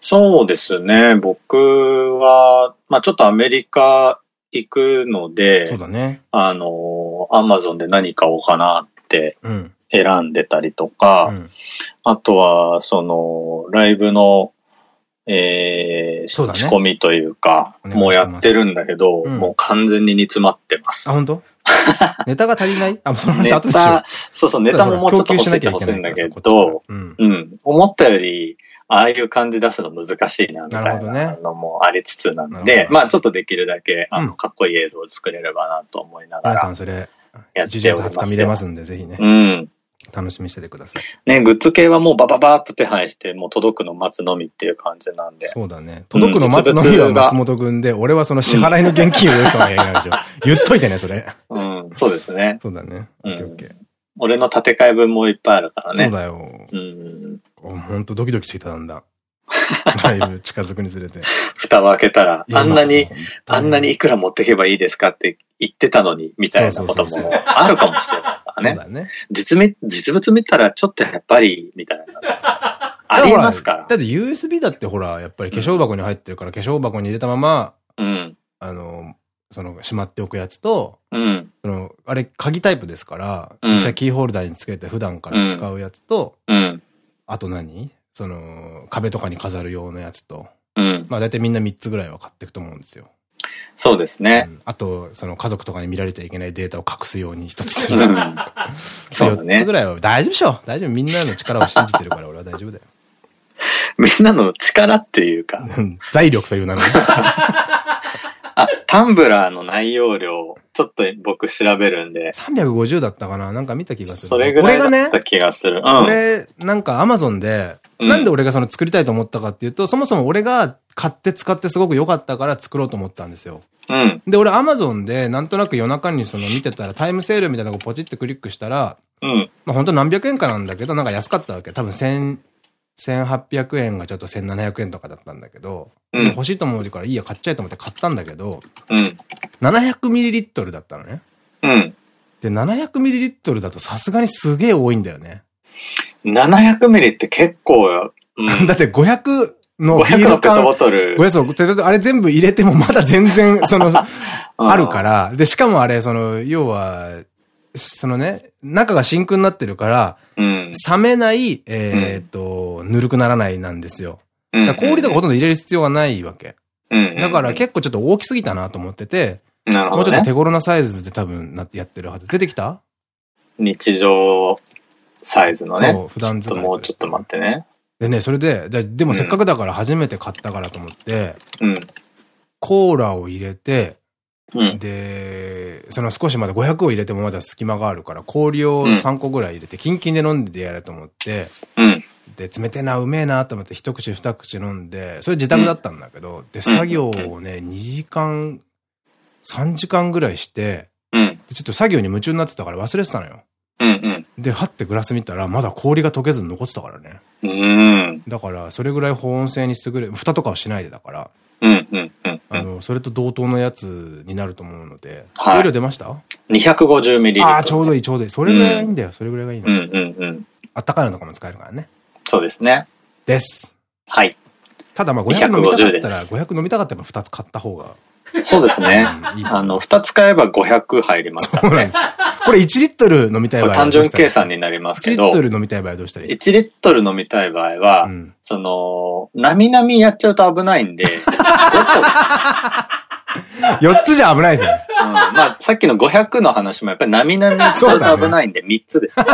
S2: そうですね。僕は、まあちょっとアメリカ行くので、
S1: そうだね。
S2: あの、アマゾンで何買おうかなって選んでたりとか、うん、あとは、その、ライブの、えー、仕込みというか、もうやってるんだけど、うん、もう完全に煮詰まってます。
S1: あ、本当？ネタが足りない？あ、その話後
S2: でしょ。そうそう、ネタももうちょっと欲しい欲しいんだけど、うん、うん。思ったより、ああいう感じ出すの難しいな、みたいなのもありつつなので、まあちょっとできるだけ、あの、かっこいい映像を作れればなと思いながら。
S1: 皆さんそれ、やっております。20日見れますんで、ぜひね。
S2: うん。
S1: 楽しみにしててください。
S2: ね、グッズ系はもうバババーっと手配して、もう届くの待つのみっていう感じなんで。
S1: そうだね。届くの待つのみは松本くんで、俺はその支払いの現金を言うとは言えないでしょ。言っといてね、それ。
S2: うん、そうですね。
S1: そうだね。オッケーオッケー。
S2: 俺の建て替え分もいっぱいあるからね。
S1: そうだよ。うん。ほんとドキドキしてきたんだ。だいぶ近づくにつれて。
S2: 蓋を開けたら、あんなに、あんなにいくら持っていけばいいですかって言ってたのに、みたいなこともあるかもしれないからね。実み、実物見たらちょっとやっぱり、みたいな。ありますから。
S1: だって USB だってほら、やっぱり化粧箱に入ってるから、化粧箱に入れたまま、うん。あの、その、しまっておくやつと、うん。その、あれ、鍵タイプですから、実際キーホルダーにつけて普段から使うやつと、うん。あと何その、壁とかに飾る用のやつと。うん。まあ大体みんな3つぐらいは買っていくと思うんですよ。
S2: そうですね。うん、
S1: あと、その家族とかに見られちゃいけないデータを隠すように一つする。うん、そうだね。4つぐらいは大丈夫でしょ？大丈夫。みんなの力を信じてるから俺は大丈夫だよ。
S2: みんなの力っていうか。
S1: 財力という名のね。
S2: あ、タンブラーの内容量、ちょっと僕調べるんで。
S1: 350だったかな？なんか見た気がする。
S2: それぐらいだった気がする。
S1: ね、うん、俺、なんかアマゾンで、なんで俺がその作りたいと思ったかっていうと、そもそも俺が買って使ってすごく良かったから作ろうと思ったんですよ。うん。で、俺アマゾンでなんとなく夜中にその見てたらタイムセールみたいなのをポチってクリックしたら、うん。まあ本当何百円かなんだけど、なんか安かったわけ。多分千、1800円がちょっと1700円とかだったんだけど、うん、欲しいと思うからいいや買っちゃえと思って買ったんだけど、うん、700ml だったのね。うん。で、700ml だとさすがにすげえ多いんだよね。
S2: 700ミリって結構、
S1: うん、だって500の
S2: ビール缶。500のペットボトル。
S1: 500あれ全部入れてもまだ全然、その、あるから、で、しかもあれ、その、要は、そのね、中が真空になってるから、うん、冷めない、えっと、ぬるくならないなんですよ。氷とかほとんど入れる必要はないわけ。だから結構ちょっと大きすぎたなと思ってて、なるほど、ね、もうちょっと手頃なサイズで多分なってやってるはず。出てきた？
S2: 日常サイズのね。そう、普段使い。もうちょっと待ってね。
S1: でね、それで、ででもせっかくだから初めて買ったからと思って、うん、コーラを入れて、うん、で、その少しまだ500を入れてもまだ隙間があるから、氷を3個ぐらい入れて、キンキンで飲んでやれと思って、うん、で、冷てえな、うめえなと思って一口二口飲んで、それ自宅だったんだけど、で、作業をね、2時間、3時間ぐらいして、ちょっと作業に夢中になってたから忘れてたのよ。で、はってグラス見たら、まだ氷が溶けずに残ってたからね。うん、だから、それぐらい保温性に優れ、蓋とかはしないでだから。あの、それと同等のやつになると思うので。はい。量出ました
S2: ?250 ミリ
S1: ああ、ちょうどいい、ちょうどいい。それぐらいがいいんだよ。それぐらいがいいの。うんうんうん。あったかいのとかも使えるからね。
S2: そうですね。
S1: です。
S2: はい。
S1: ただまあ500飲みたかったら、500飲みたかったら2つ買った方が。
S2: そうですね。あの、2つ買えば500入りますからね。
S1: これ1リットル飲みたい場合
S2: 単純計算になりますけど。
S1: 1リットル飲みたい場合どうしたらいい
S2: ですか ?1 リットル飲みたい場合は、その、なみなみやっちゃうと危ないんで、
S1: 4つじゃ危ないですよ。
S2: うん。まあ、さっきの500の話もやっぱりなみなみやっちゃうと危ないんで、3つです、ね。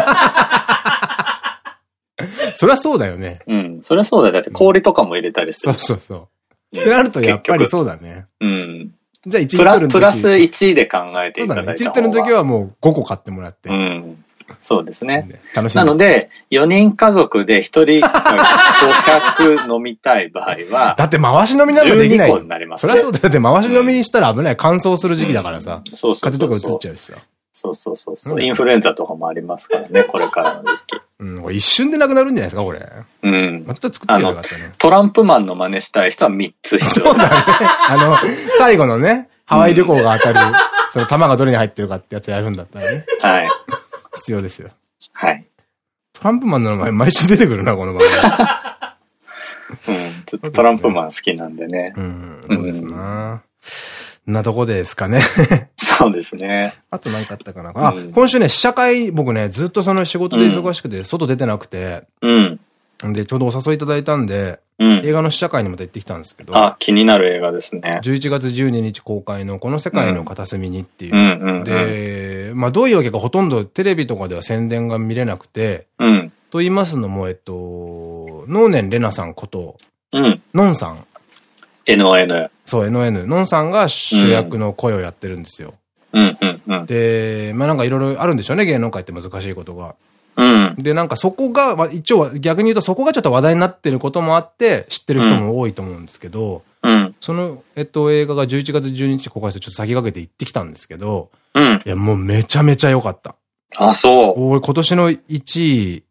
S1: そりゃそうだよね。
S2: うん。そりゃそうだよ。だって氷とかも入れたりす
S1: る。そうそうそう。ってなるとやっぱりそうだね。うん。じゃあ1リットルの
S2: 時プラス1で考えていただいて。
S1: 1リットルの時はもう5個買ってもらって。う
S2: ん。そうですね。楽しみ。なので、4人家族で1人500飲みたい場合は、
S1: だって回し飲みなんかできない。
S2: 12個になります、
S1: ね。そりゃそうだ。だって回し飲みにしたら危ない。乾燥する時期だからさ。そうそう。風とか移っちゃうしさ。
S2: そうそうそうそう。インフルエンザとかもありますからね、これからの時期。
S1: うん、これ一瞬でなくなるんじゃないですか、これ。うん。また作ってよかったね。
S2: トランプマンの真似したい人は3つ必
S1: 要。そうだね。あの、最後のね、ハワイ旅行が当たる、その玉がどれに入ってるかってやつやるんだったらね。はい。必要ですよ。はい。トランプマンの名前毎週出てくるな、この番
S2: 組。うん、ちょっとトランプマン好きなんでね。
S1: うん、そうですな。なとこですかね
S2: そうですね。
S1: あと何かあったかな。あ、うん、今週ね、試写会、僕ね、ずっとその仕事で忙しくて、外出てなくて、うん。で、ちょうどお誘いいただいたんで、うん、映画の試写会にまた行ってきたんですけど。
S2: あ、気になる映画ですね。
S1: 11月12日公開のこの世界の片隅にっていう。で、まあどういうわけかほとんどテレビとかでは宣伝が見れなくて、うん、と言いますのも、えっと、能年玲奈さんこと、うん、のんさん。
S2: NON。
S1: そう、NON。のんさんが主役の声をやってるんですよ。で、まあなんかいろいろあるんでしょうね、芸能界って難しいことが。うん、で、なんかそこが、一応逆に言うとそこがちょっと話題になってることもあって、知ってる人も多いと思うんですけど、うん、その、えっと、映画が11月12日公開してちょっと先駆けて行ってきたんですけど、うん、いや、もうめちゃめちゃ良かった。
S2: あ、そう。
S1: 俺今年の1位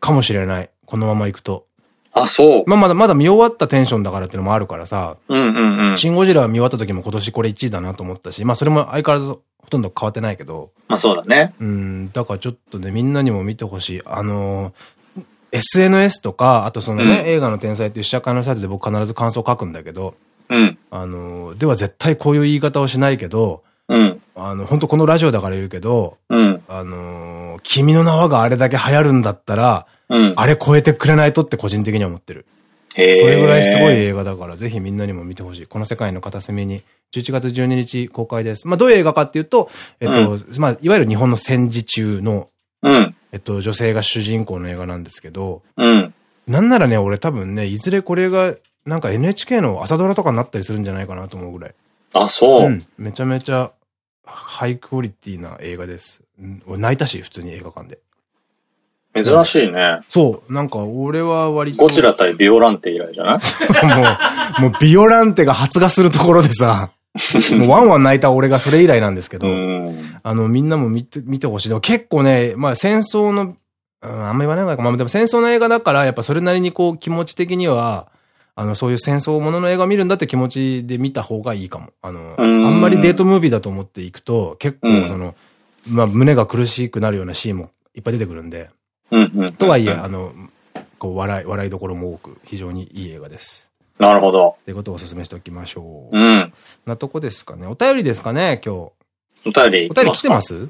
S1: かもしれない。このまま行くと。
S2: あ、そう。
S1: まあまだまだ見終わったテンションだからっていうのもあるからさ。
S2: うんうんうん。
S1: シンゴジラ見終わった時も今年これ1位だなと思ったし、まあそれも相変わらずほとんど変わってないけど。
S2: まあそうだね。
S1: うん、だからちょっとね、みんなにも見てほしい。あのー、SNS とか、あとそのね、うん、映画の天才っていう試写会のサイトで僕必ず感想書くんだけど、
S2: うん。
S1: あのー、では絶対こういう言い方をしないけど、
S2: うん。
S1: あの、本当このラジオだから言うけど、
S2: うん。
S1: あのー、君の名はがあれだけ流行るんだったら、
S2: うん。
S1: あれ超えてくれないとって個人的には思ってる。それぐらいすごい映画だから、ぜひみんなにも見てほしい。この世界の片隅に、11月12日公開です。まあ、どういう映画かっていうと、えっと、うん、まあ、いわゆる日本の戦時中の、
S2: うん。
S1: えっと、女性が主人公の映画なんですけど、
S2: うん。
S1: なんならね、俺多分ね、いずれこれが、なんか NHK の朝ドラとかになったりするんじゃないかなと思うぐらい。
S2: あ、そう。う
S1: ん。めちゃめちゃ、ハイクオリティな映画です。泣いたし、普通に映画館で。
S2: 珍しいね。
S1: そう。なんか、俺は割と。
S2: ゴジラ対ビオランテ以来じゃ
S1: ない？もう、もうビオランテが発芽するところでさ、もうワンワン泣いた俺がそれ以来なんですけど、あの、みんなも見て、見てほしい。結構ね、まあ戦争の、うん、あんま言わないかまあでも戦争の映画だから、やっぱそれなりにこう気持ち的には、あの、そういう戦争ものの映画見るんだって気持ちで見た方がいいかも。あの、あんまりデートムービーだと思っていくと、結構その、まあ胸が苦しくなるようなシーンもいっぱい出てくるんで、とはいえ、あの、こう、笑い、笑いどころも多く、非常にいい映画です。
S2: なるほど。
S1: ということをお勧めしておきましょ
S2: う。うん。
S1: なとこですかね。お便りですかね、今日。お
S2: 便り
S1: お便り来てます？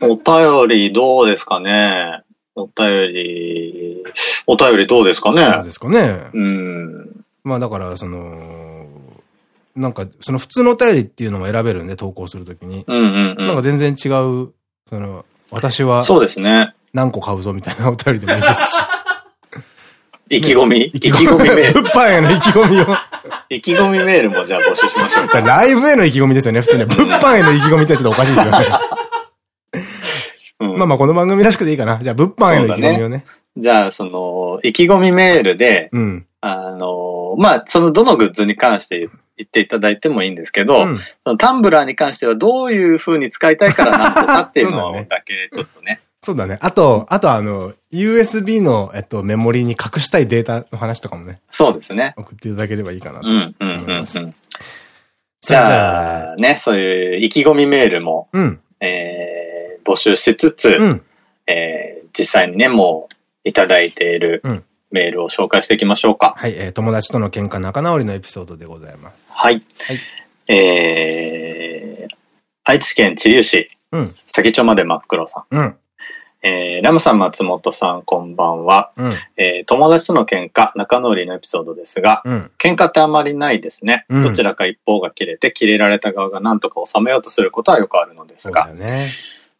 S2: お便りどうですかね？お便り、お便りどうですかね？
S1: どうですかね？
S2: うん。
S1: まあだから、その、なんか、その普通のお便りっていうのも選べるんで、投稿するときに。
S2: うんうんうん。
S1: なんか全然違う、その、私は。
S2: そうですね。
S1: 何個買うぞみたいなお便りでもいいですし。
S2: 意気込み？意気
S1: 込みメール。物販への意気込みを。
S2: 意気込みメールもじゃあ募集しましょう。
S1: じゃあライブへの意気込みですよね、普通ね。物販への意気込みってちょっとおかしいですよね。まあまあこの番組らしくていいかな。じゃあ物販への意気込みをね。
S2: じゃあその、意気込みメールで、
S1: うん、
S2: あの、まあそのどのグッズに関して言っていただいてもいいんですけど、うん、タンブラーに関してはどういう風に使いたいからなんとかっていうの だけちょっとね。
S1: そうだね。あと、あとあの、USB の、えっと、メモリに隠したいデータの話とかもね。
S2: そうですね。
S1: 送っていただければいいかなと
S2: 思います。じゃあ、ね、そういう意気込みメールも、
S1: うん、
S2: えー、募集しつつ、
S1: うん、
S2: えー、実際にね、もう、いただいている、メールを紹介していきましょうか。
S1: はい、えー、友達との喧嘩仲直りのエピソードでございます。
S2: はい。はい、えー、愛知県知立市、
S1: うん、
S2: 先町まで真っ黒さ
S1: ん。うん。
S2: えー、ラムさん、松本さん、こんばんは。
S1: うん、
S2: えー、友達との喧嘩、仲直りのエピソードですが、
S1: うん、
S2: 喧嘩ってあまりないですね。うん、どちらか一方が切れて、切れられた側が何とか収めようとすることはよくあるのですが、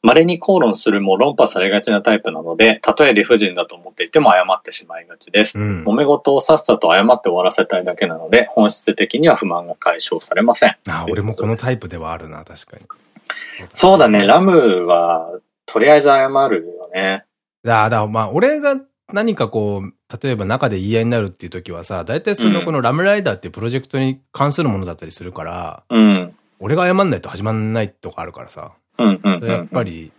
S2: 稀、ね、に口論するも論破されがちなタイプなので、たとえ理不尽だと思っていても謝ってしまいがちです。うん、揉め事をさっさと謝って終わらせたいだけなので、本質的には不満が解消されません。
S1: あ、俺もこのタイプではあるな、確かに。
S2: そうだね、ラムは、とりあえず謝るよね。
S1: だ、だ、まあ、俺が何かこう、例えば中で言い合いになるっていう時はさ、大体そのこのラムライダーっていうプロジェクトに関するものだったりするから、
S2: うん。
S1: 俺が謝んないと始まんないとかあるからさ。
S2: うんうん。
S1: やっぱり、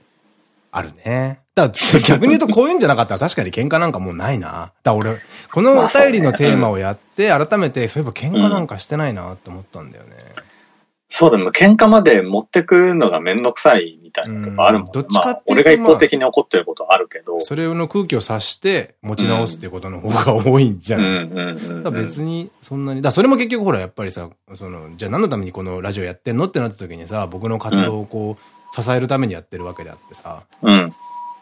S1: あるね。だから逆に言うとこういうんじゃなかったら確かに喧嘩なんかもうないな。だ俺、このお便りのテーマをやって、改めて、そういえば喧嘩なんかしてないなって思ったんだよね。
S2: そうだ、も喧嘩まで持ってくのがめんどくさいみたいなとこあるもん、ね、
S1: どっちかって
S2: いうと、まあ、俺が一方的に怒ってることはあるけど。
S1: それの空気を察して持ち直すっていうことの方が多いんじゃない？別にそんなに。だそれも結局ほらやっぱりさ、その、じゃあ何のためにこのラジオやってんのってなった時にさ、僕の活動をこう、支えるためにやってるわけであってさ。
S2: うん。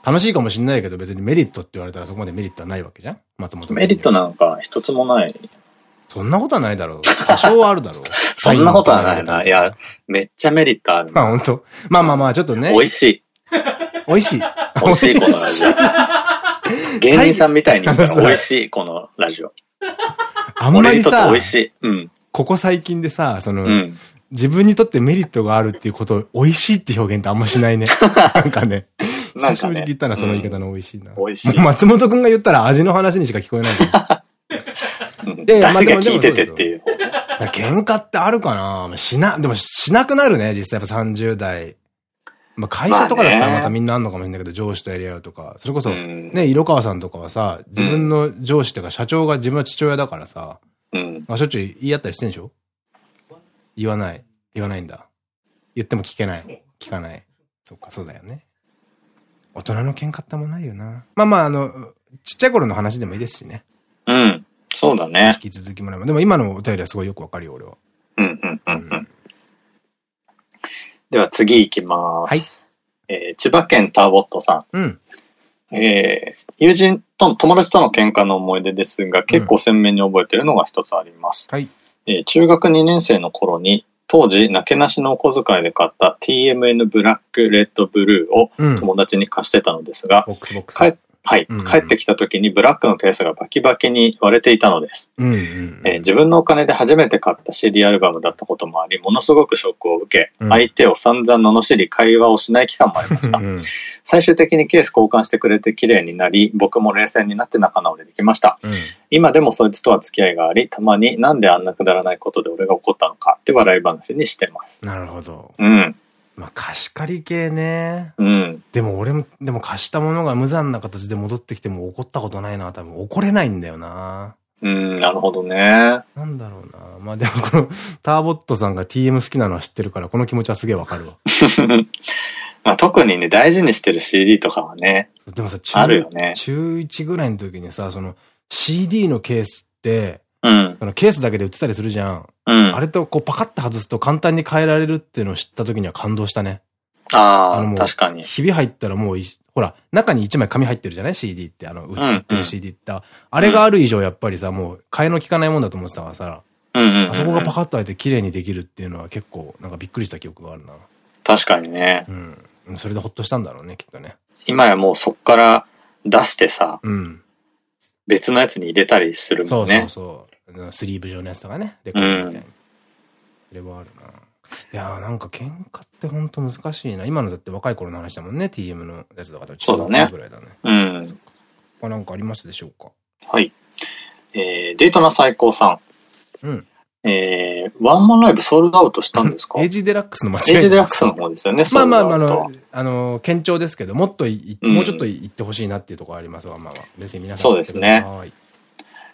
S1: 楽しいかもしんないけど別にメリットって言われたらそこまでメリットはないわけじゃん？松本
S2: メリットなんか一つもない。
S1: そんなことはないだろう。多少はあるだろう。
S2: そんなことはないな。いや、めっちゃメリットある。
S1: まあ本当まあまあまあ、ちょっとね。
S2: 美味しい。
S1: 美味しい。
S2: 美味しい、このラジオ。芸人さんみたいに美味しい、このラジオ。
S1: あんまりさ、
S2: 美味しい。うん。
S1: ここ最近でさ、その、自分にとってメリットがあるっていうことを、美味しいって表現ってあんましないね。なんかね。久しぶりに言ったらその言い方の美味しいな。
S2: 美味しい。
S1: 松本くんが言ったら味の話にしか聞こえない。
S2: で、まあ、でも聞いててっていう。
S1: 喧嘩ってあるかな？しな、でもしなくなるね、実際やっぱ30代。まあ会社とかだったらまたみんなあんのかもしれないけど、上司とやり合うとか、それこそ、ね、色川さんとかはさ、自分の上司とか社長が自分の父親だからさ、うん。まあしょっちゅう言い合ったりしてんでしょ？言わない。言わないんだ。言っても聞けない。聞かない。そっか、そうだよね。大人の喧嘩ってもないよな。まあまあ、あの、ちっちゃい頃の話でもいいですしね。
S2: うん。そうだね。
S1: 引き続きもらえば。でも今のお便りはすごいよくわかるよ、俺は。
S2: うんうんうんうん。では次行きます。はい。えー、千葉県ターボットさん。うん。えー、友人と、友達との喧嘩の思い出ですが、結構鮮明に覚えているのが一つあります。うん、はい。えー、中学2年生の頃に、当時、なけなしのお小遣いで買った TMN ブラックレッドブルーを友達に貸してたのですが、うん、帰はい。帰ってきた時にブラックのケースがバキバキに割れていたのです。自分のお金で初めて買った CD アルバムだったこともあり、ものすごくショックを受け、うん、相手を散々罵り会話をしない期間もありました。うん、最終的にケース交換してくれて綺麗になり、僕も冷静になって仲直りできました。うん、今でもそいつとは付き合いがあり、たまになんであんなくだらないことで俺が怒ったのかって笑い話にしてます。
S1: なるほど。
S2: うん。
S1: まあ、貸し借り系ね。
S2: うん。
S1: でも俺も、でも貸したものが無残な形で戻ってきても怒ったことないな。多分怒れないんだよな。
S2: うん、なるほどね。
S1: なんだろうな。まあでもこの、ターボットさんが TM 好きなのは知ってるから、この気持ちはすげえわかるわ。
S2: まあ特にね、大事にしてる CD とかはね。
S1: でもさ、
S2: 中、あるよね。
S1: 中1ぐらいの時にさ、その CD のケースって、
S2: うん。
S1: そのケースだけで売ってたりするじゃん。うん。あれとこうパカッて外すと簡単に変えられるっていうのを知った時には感動したね。
S2: ああ、確かに。
S1: ひび入ったらもう、ほら、中に1枚紙入ってるじゃない ?CD って、あの、売ってる CD って。あれがある以上やっぱりさ、もう、替えの利かないもんだと思ってたからさ、あそこがパカッと開いて綺麗にできるっていうのは結構、なんかびっくりした記憶があるな。
S2: 確かにね。
S1: うん。それでほっとしたんだろうね、きっとね。
S2: 今やもうそっから出してさ、うん。別のやつに入れたりするもんね。
S1: そうそうそう。スリーブ状のやつとかね、レコードみたいに。それはあるな。いやーなんか喧嘩ってほんと難しいな。今のだって若い頃の話だもんね。TM のやつだから
S2: そうだね。
S1: ぐらいだね。
S2: うん。
S1: 他なんかありますでしょうか？
S2: はい。えー、デートナ最高さ
S1: ん。うん。
S2: えー、ワンマンライブソールドアウトしたんですか？
S1: エイジデラックスの間違
S2: いエイジデラックスの方ですよね、
S1: まあまあ、あの、あの、堅調ですけど、もっとい、もうちょっと言ってほしいなっていうところありますわ、まあまあ。別に皆さ
S2: ん。そうですね。はい。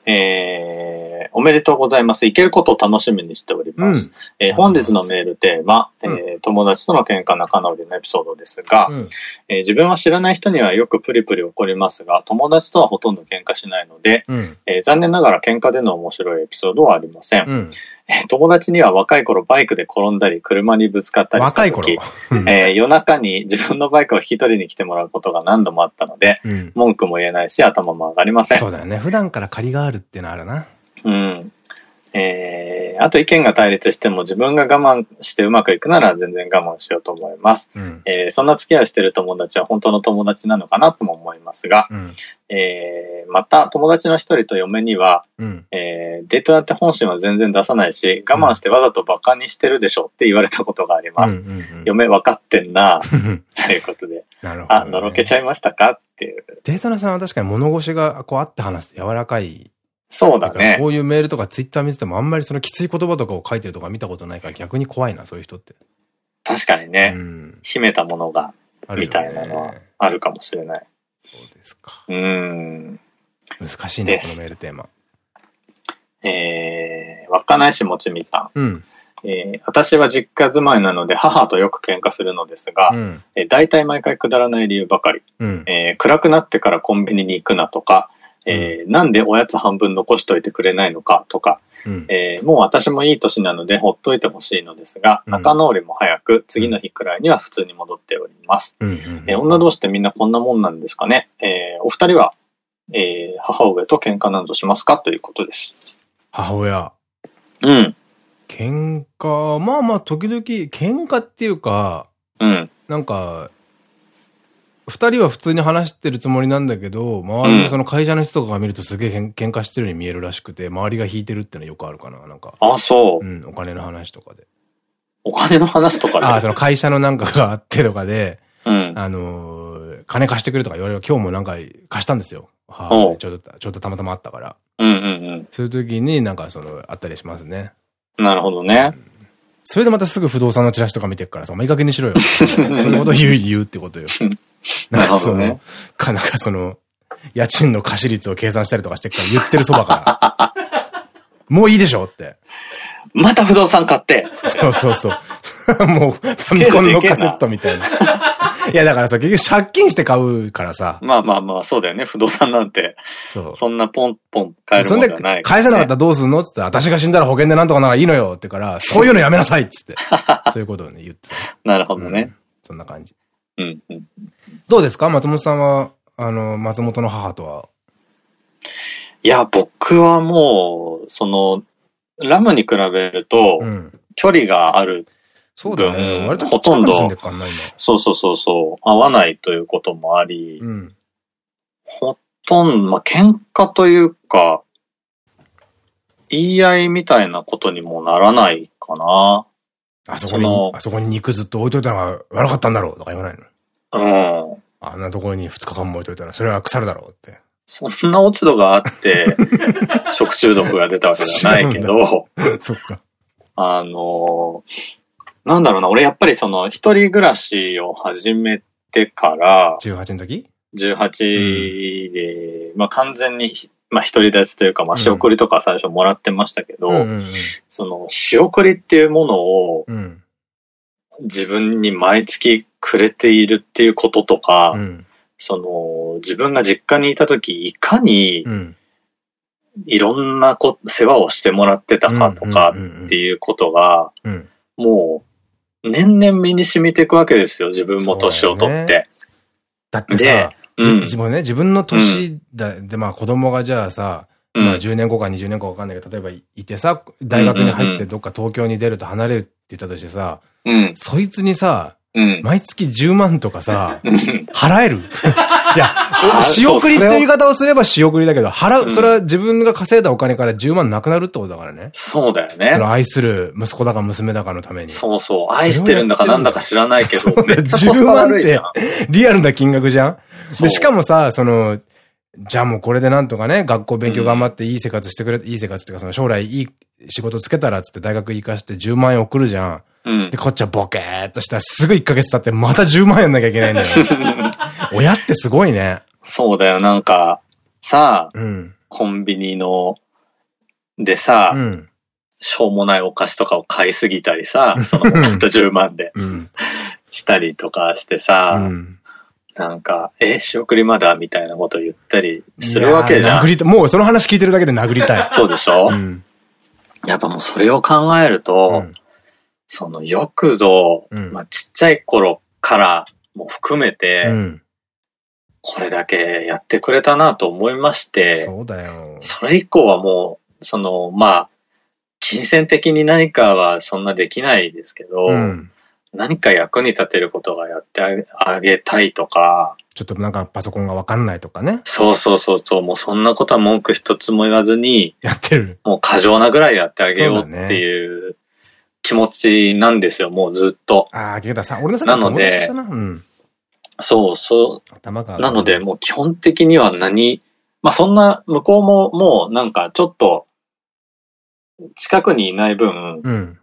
S2: えー、おめでとうございます。いけることを楽しみにしております。うん、えー、本日のメールテーマ、うん、えー、友達との喧嘩仲直りのエピソードですが、うん、えー、自分は知らない人にはよくプリプリ怒りますが、友達とはほとんど喧嘩しないので、うん、えー、残念ながら喧嘩での面白いエピソードはありません。友達には若い頃バイクで転んだり車にぶつかったりした時、えー、夜中に自分のバイクを引き取りに来てもらうことが何度もあったので、うん、文句も言えないし頭も上がりません。
S1: そうだよね。普段から借りがあるっていうのはあるな。
S2: うん。えー、あと意見が対立しても自分が我慢してうまくいくなら全然我慢しようと思います。うん、えー、そんな付き合いをしている友達は本当の友達なのかなとも思いますが、うん、えー、また友達の一人と嫁には、うん、えー、デートなんて本心は全然出さないし、我慢してわざと馬鹿にしてるでしょって言われたことがあります。嫁分かってんな ということで。なるほど、ね、あ、のろけちゃいましたか？っていう。
S1: デートナさんは確かに物腰がこうあって話すと柔らかい
S2: そうだね。
S1: こういうメールとかツイッター見ててもあんまりそのきつい言葉とかを書いてるとか見たことないから逆に怖いな、そういう人って。
S2: 確かにね。うん、秘めたものが、みたいなのはあるかもしれない。
S1: そうですか。
S2: うん。
S1: 難しいね、このメールテーマ。
S2: えー、稚内市もちみたん。うん。えー、私は実家住まいなので母とよく喧嘩するのですが、うん、えー、大体毎回くだらない理由ばかり、うん、えー、暗くなってからコンビニに行くなとか、えー、なんでおやつ半分残しといてくれないのかとか、うん、えー、もう私もいい年なのでほっといてほしいのですが、仲直りも早く、次の日くらいには普通に戻っております。女同士ってみんなこんなもんなんですかね。えー、お二人は、えー、母上と喧嘩などしますかということです。
S1: 母親。
S2: うん。
S1: 喧嘩、まあまあ時々、喧嘩っていうか、
S2: うん。
S1: なんか、二人は普通に話してるつもりなんだけど、周りのその会社の人とかが見るとすげえ喧嘩してるように見えるらしくて、周りが引いてるってのはよくあるかな、なんか。
S2: あ、そう。
S1: うん、お金の話とかで。
S2: お金の話とかで？
S1: あ、その会社のなんかがあってとかで、うん、あのー、金貸してくれとか言われる今日もなんか貸したんですよ。はい、ちょうど、ちょうどたまたまあったから。
S2: うんうんうん。
S1: そういう時になんかその、あったりしますね。
S2: なるほどね。うん
S1: それでまたすぐ不動産のチラシとか見てるからさ、お前いい加減にしろよ。そういうこと言う、言うってことよ。なんかその、ね、か、なんかその、家賃の貸し率を計算したりとかしてから言ってるそばから。もういいでしょって。
S2: また不動産買って。
S1: そうそうそう。もう、ファミコンのカセットみたいな。いや、だからさ、結局借金して買うからさ。
S2: まあまあまあ、そうだよね。不動産なんて。そう。そんなポンポン買えるもんじゃない、ね、そんで、
S1: 返せなかったらどうすんのつって、私が死んだら保険でなんとかならいいのよってから、そういうのやめなさいっつって。そういうことをね、言ってた。
S2: なるほどね、うん、
S1: そんな感じ。
S2: うんうん。
S1: どうですか？松本さんは、あの、松本の母とは？
S2: いや、僕はもう、その、ラムに比べると、距離がある
S1: そうだね。割と
S2: ほとんど、そうそうそうそう、合わないということもあり、
S1: うん、
S2: ほとんど、まあ、喧嘩というか、言い合いみたいなことにもならないかな。
S1: あそこに、あそこに肉ずっと置いといたのが悪かったんだろうとか言わない
S2: の？うん。
S1: あんなところに2日間も置いといたら、それは腐るだろうって。
S2: そんな落ち度があって、食中毒が出たわけじゃないけど、
S1: そっか。
S2: あの、なんだろうな、俺やっぱりその、一人暮らしを始めてから、
S1: 18の時
S2: ?18 で、うん、まあ完全に、まあ一人立ちというか、まあ仕送りとか最初もらってましたけど、その、仕送りっていうものを、自分に毎月くれているっていうこととか、うん、その、自分が実家にいた時、いかに、いろんなこ世話をしてもらってたかとかっていうことが、もう、年々身に染みていくわけですよ、自分も年を取って。
S1: だってさ、自分ね、自分の年だ、で、まあ子供がじゃあさ、まあ10年後か20年後かわかんないけど、例えばいてさ、大学に入ってどっか東京に出ると離れるって言ったとしてさ、そいつにさ、毎月10万とかさ、払える？いや、仕送りって言い方をすれば仕送りだけど、払う、それは自分が稼いだお金から10万なくなるってことだからね。
S2: そうだよね。
S1: 愛する息子だか娘だかのために。
S2: そうそう。愛してるんだかなんだか知らないけど、めっちゃ
S1: 10万ってリアルな金額じゃん？で、しかもさ、その、じゃあもうこれでなんとかね、学校勉強頑張っていい生活してくれ、いい生活っていうかその将来いい仕事つけたらつって大学行かして10万円送るじゃん。
S2: うん、
S1: で、こっちはボケーっとしたらすぐ1ヶ月経ってまた10万円なきゃいけないんだよ。親ってすごいね。
S2: そうだよ、なんか、さあ、
S1: うん、
S2: コンビニの、でさ、
S1: うん、
S2: しょうもないお菓子とかを買いすぎたりさ、そのまた10万で、したりとかしてさ、なんか、え、仕送りまだみたいなこと言ったりするわけじゃん。
S1: 殴りたもうその話聞いてるだけで殴りたい。
S2: そうでしょ、うん、やっぱもうそれを考えると、うん、そのよくぞ、うん、まあちっちゃい頃からも含めて、うん、これだけやってくれたなと思いまして、
S1: そうだよ。
S2: それ以降はもう、その、まあ、金銭的に何かはそんなできないですけど、うん、何か役に立てることがやってあげたいとか、
S1: ちょっとなんかパソコンがわかんないとかね。
S2: そうそうそうそう、もうそんなことは文句一つも言わずに、
S1: やってる。
S2: もう過剰なぐらいやってあげようっていう気持ちなんですよ、もうずっと。
S1: ああ、ださ、俺の
S2: さなので、うん、そうそう。なので、もう基本的には何、まあそんな、向こうももうなんかちょっと、近くにいない分、
S1: うん、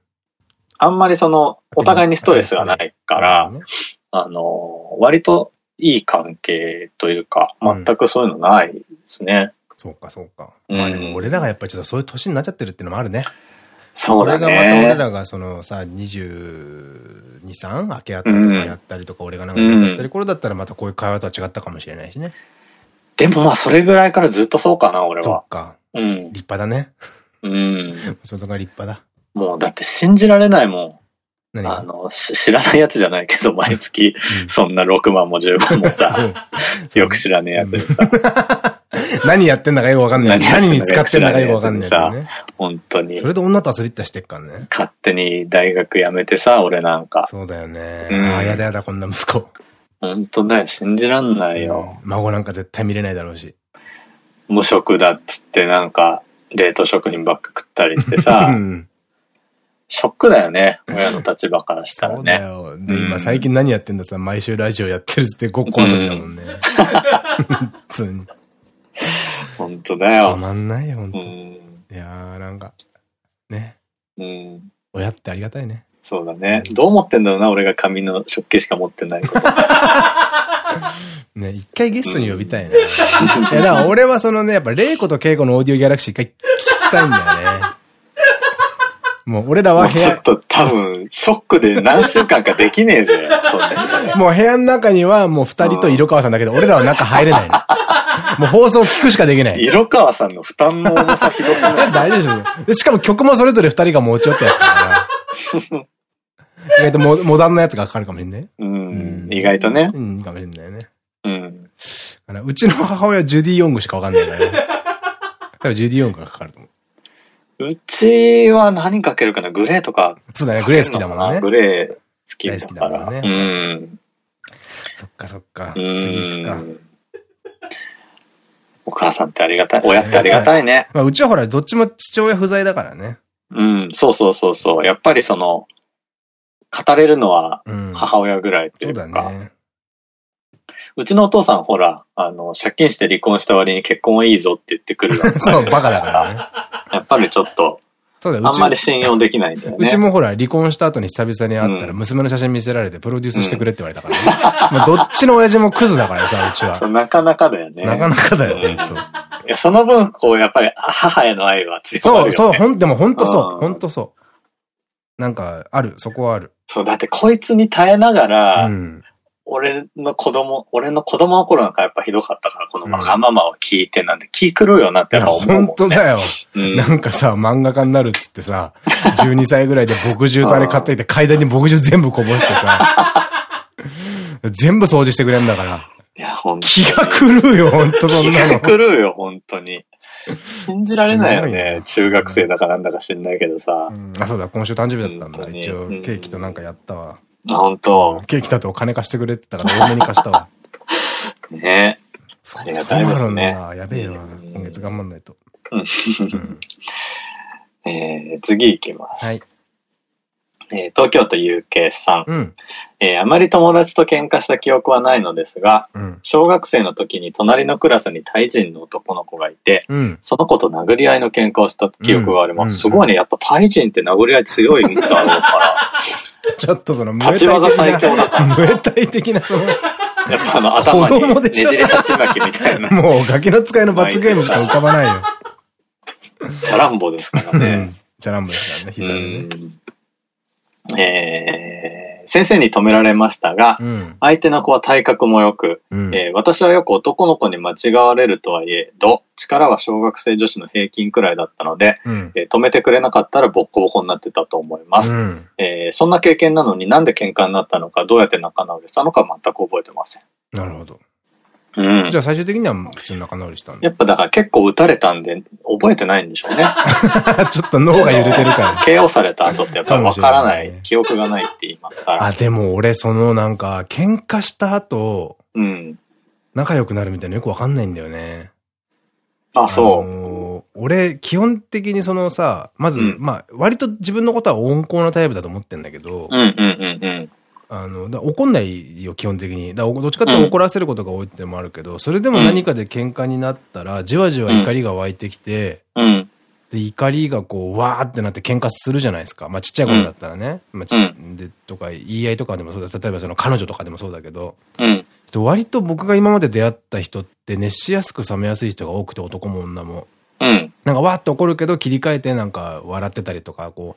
S2: あんまりその、お互いにストレスがないから、あの、割といい関係というか、全くそういうのないですね。
S1: そうか、そうか。まあでも俺らがやっぱりちょっとそういう年になっちゃってるっていうのもあるね。
S2: そうだね。俺
S1: がまた俺らがそのさ、22、3明け方とかやったりとか、俺がなんかやったり、これだったらまたこういう会話とは違ったかもしれないしね。
S2: でもまあそれぐらいからずっとそうかな、俺は。そ
S1: っか。
S2: うん。
S1: 立派だね。
S2: うん。
S1: それが立派だ。
S2: もうだって信じられないもん。あの、知らないやつじゃないけど、毎月、そんな6万も10万もさ、よく知らねえやつでさ。
S1: 何やってんだかよくわかんない。何に使ってんだかよくわかんない、さ。
S2: 本当に。
S1: それで女と遊びったしてっかんね。
S2: 勝手に大学辞めてさ、俺なんか。
S1: そうだよね。うん、あ、やだやだ、こんな息子。
S2: 本当だよ、信じらんないよ。
S1: 孫なんか絶対見れないだろうし。
S2: 無職だっつってなんか、冷凍食品ばっか食ったりしてさ、ショックだよね。親の立場からしたらね。そうだよ。
S1: で、今最近何やってんださ、毎週ラジオやってるってごっこ遊びだもんね。普通に。
S2: 本当だよ。
S1: たまんないよ、本当。いやー、なんか、ね。
S2: うん。
S1: 親ってありがたいね。
S2: そうだね。どう思ってんだろうな、俺が紙の食器しか持ってないこと。
S1: ね、一回ゲストに呼びたいね。いや、だから俺はそのね、やっぱ、レイコとケイコのオーディオギャラクシー一回聞きたいんだよね。もう俺らは部
S2: 屋。ちょっと多分、ショックで何週間かできねえぜ。
S1: そもう部屋の中にはもう二人と色川さんだけど、俺らは中入れないの。もう放送聞くしかできない。
S2: 色川さんの負担の重さひどくない？
S1: 大丈夫でしかも曲もそれぞれ二人が持ち寄ったやつだから。意外とモモダンなやつがかかるかもしれない。
S2: うん。意外とね。
S1: うん、かもしれないね。うん。うちの母親ジュディ・ヨングしかわかんないからね。多分ジュディ・ヨングがかかると思う。
S2: うちは何かけるかな？グレーとか。
S1: そうだね、グレー好きだもんね。
S2: グレー好きだから。ね。うん。
S1: そっかそっか。次行くか。
S2: お母さんってありがたい。親ってありがたいね。
S1: まあ、うちはほら、どっちも父親不在だからね。
S2: うん、そうそうそうそう。やっぱりその、語れるのは母親ぐらいっていうか。そうだね。うちのお父さんほら、あの、借金して離婚した割に結婚はいいぞって言ってくる
S1: そう、バカだからね。
S2: やっぱりちょっと、そうだよ。あんまり信用できないんだよね。
S1: うちもほら、離婚した後に久々に会ったら、娘の写真見せられて、プロデュースしてくれって言われたからね。まあどっちの親父もクズだからさ、うちは。
S2: なかなかだよね。
S1: なかなかだよ、ほんと。い
S2: や、その分、こう、やっぱり、母への愛は強い、
S1: そう、そう、ほん、でもほんとそう、ほんとそう。なんか、ある、そこはある。
S2: そう、だってこいつに耐えながら、うん、俺の子供、俺の子供の頃なんかやっぱひどかったから、このわがままを聞いてなんて気狂うよなって思う、ね。
S1: 本当だよ。うん、なんかさ、漫画家になるっつってさ、12歳ぐらいで牧汁とあれ買っていて階段に牧汁全部こぼしてさ、全部掃除してくれんだから。
S2: いや、ほんと。
S1: 気が狂うよ、ほんとそんな
S2: の。気が狂うよ、ほんとに。信じられないよね。中学生だかなんだか知んないけどさ。
S1: うん、あ、そうだ、今週誕生日だったんだ。一応、ケーキとなんかやったわ。
S2: あ、本当。
S1: ケーキだとお金貸してくれって言ったから多めに貸したわ。
S2: ね
S1: そうありがたいですね。やべえわ。今月頑張んないと。
S2: え次行きます。はい。えー、東京都 UK さん。うん、えー、あまり友達と喧嘩した記憶はないのですが、うん、小学生の時に隣のクラスにタイ人の男の子がいて、うん、その子と殴り合いの喧嘩をした記憶があります。すごいね、やっぱタイ人って殴り合い強いんだろうから。
S1: ちょっとその、
S2: 立場が最強だから。
S1: ムエタイ的な、その、やっ
S2: ぱあの、頭にねじり鉢巻きみたいな。
S1: もう、ガキの使いの罰ゲームしか浮かばないよ。
S2: チャランボですからね。
S1: チャランボですからね、膝でね。
S2: えー、先生に止められましたが、うん、相手の子は体格も良く、うん、えー、私はよく男の子に間違われるとはいえど、力は小学生女子の平均くらいだったので、うん、えー、止めてくれなかったらボッコボコになってたと思います、うん、えそんな経験なのになんで喧嘩になったのか、どうやって仲直りしたのか全く覚えてません。
S1: なるほど。うん。じゃあ最終的には普通に仲直りしたん
S2: だ。やっぱだから結構撃たれたんで、覚えてないんでしょうね。
S1: ちょっと脳が揺れてるから。
S2: KO された後ってやっぱりわからない、記憶がないって言いますから。
S1: あ、でも俺そのなんか、喧嘩した後、うん。仲良くなるみたいなよくわかんないんだよね。
S2: あ、そう。
S1: 俺、基本的にそのさ、まず、うん、まあ、割と自分のことは温厚なタイプだと思ってんだけど、うんうんうんうん。あの、だ怒んないよ、基本的に。だどっちかって怒らせることが多いってのもあるけど、うん、それでも何かで喧嘩になったら、じわじわ怒りが湧いてきて、うん、で、怒りがこう、わーってなって喧嘩するじゃないですか。まあ、ちっちゃい頃だったらね。まあ、ち、で、とか、言い合いとかでもそうだ。例えばその彼女とかでもそうだけど、うん、割と僕が今まで出会った人って熱しやすく冷めやすい人が多くて、男も女も。うん、なんかわーって怒るけど、切り替えてなんか笑ってたりとか、こ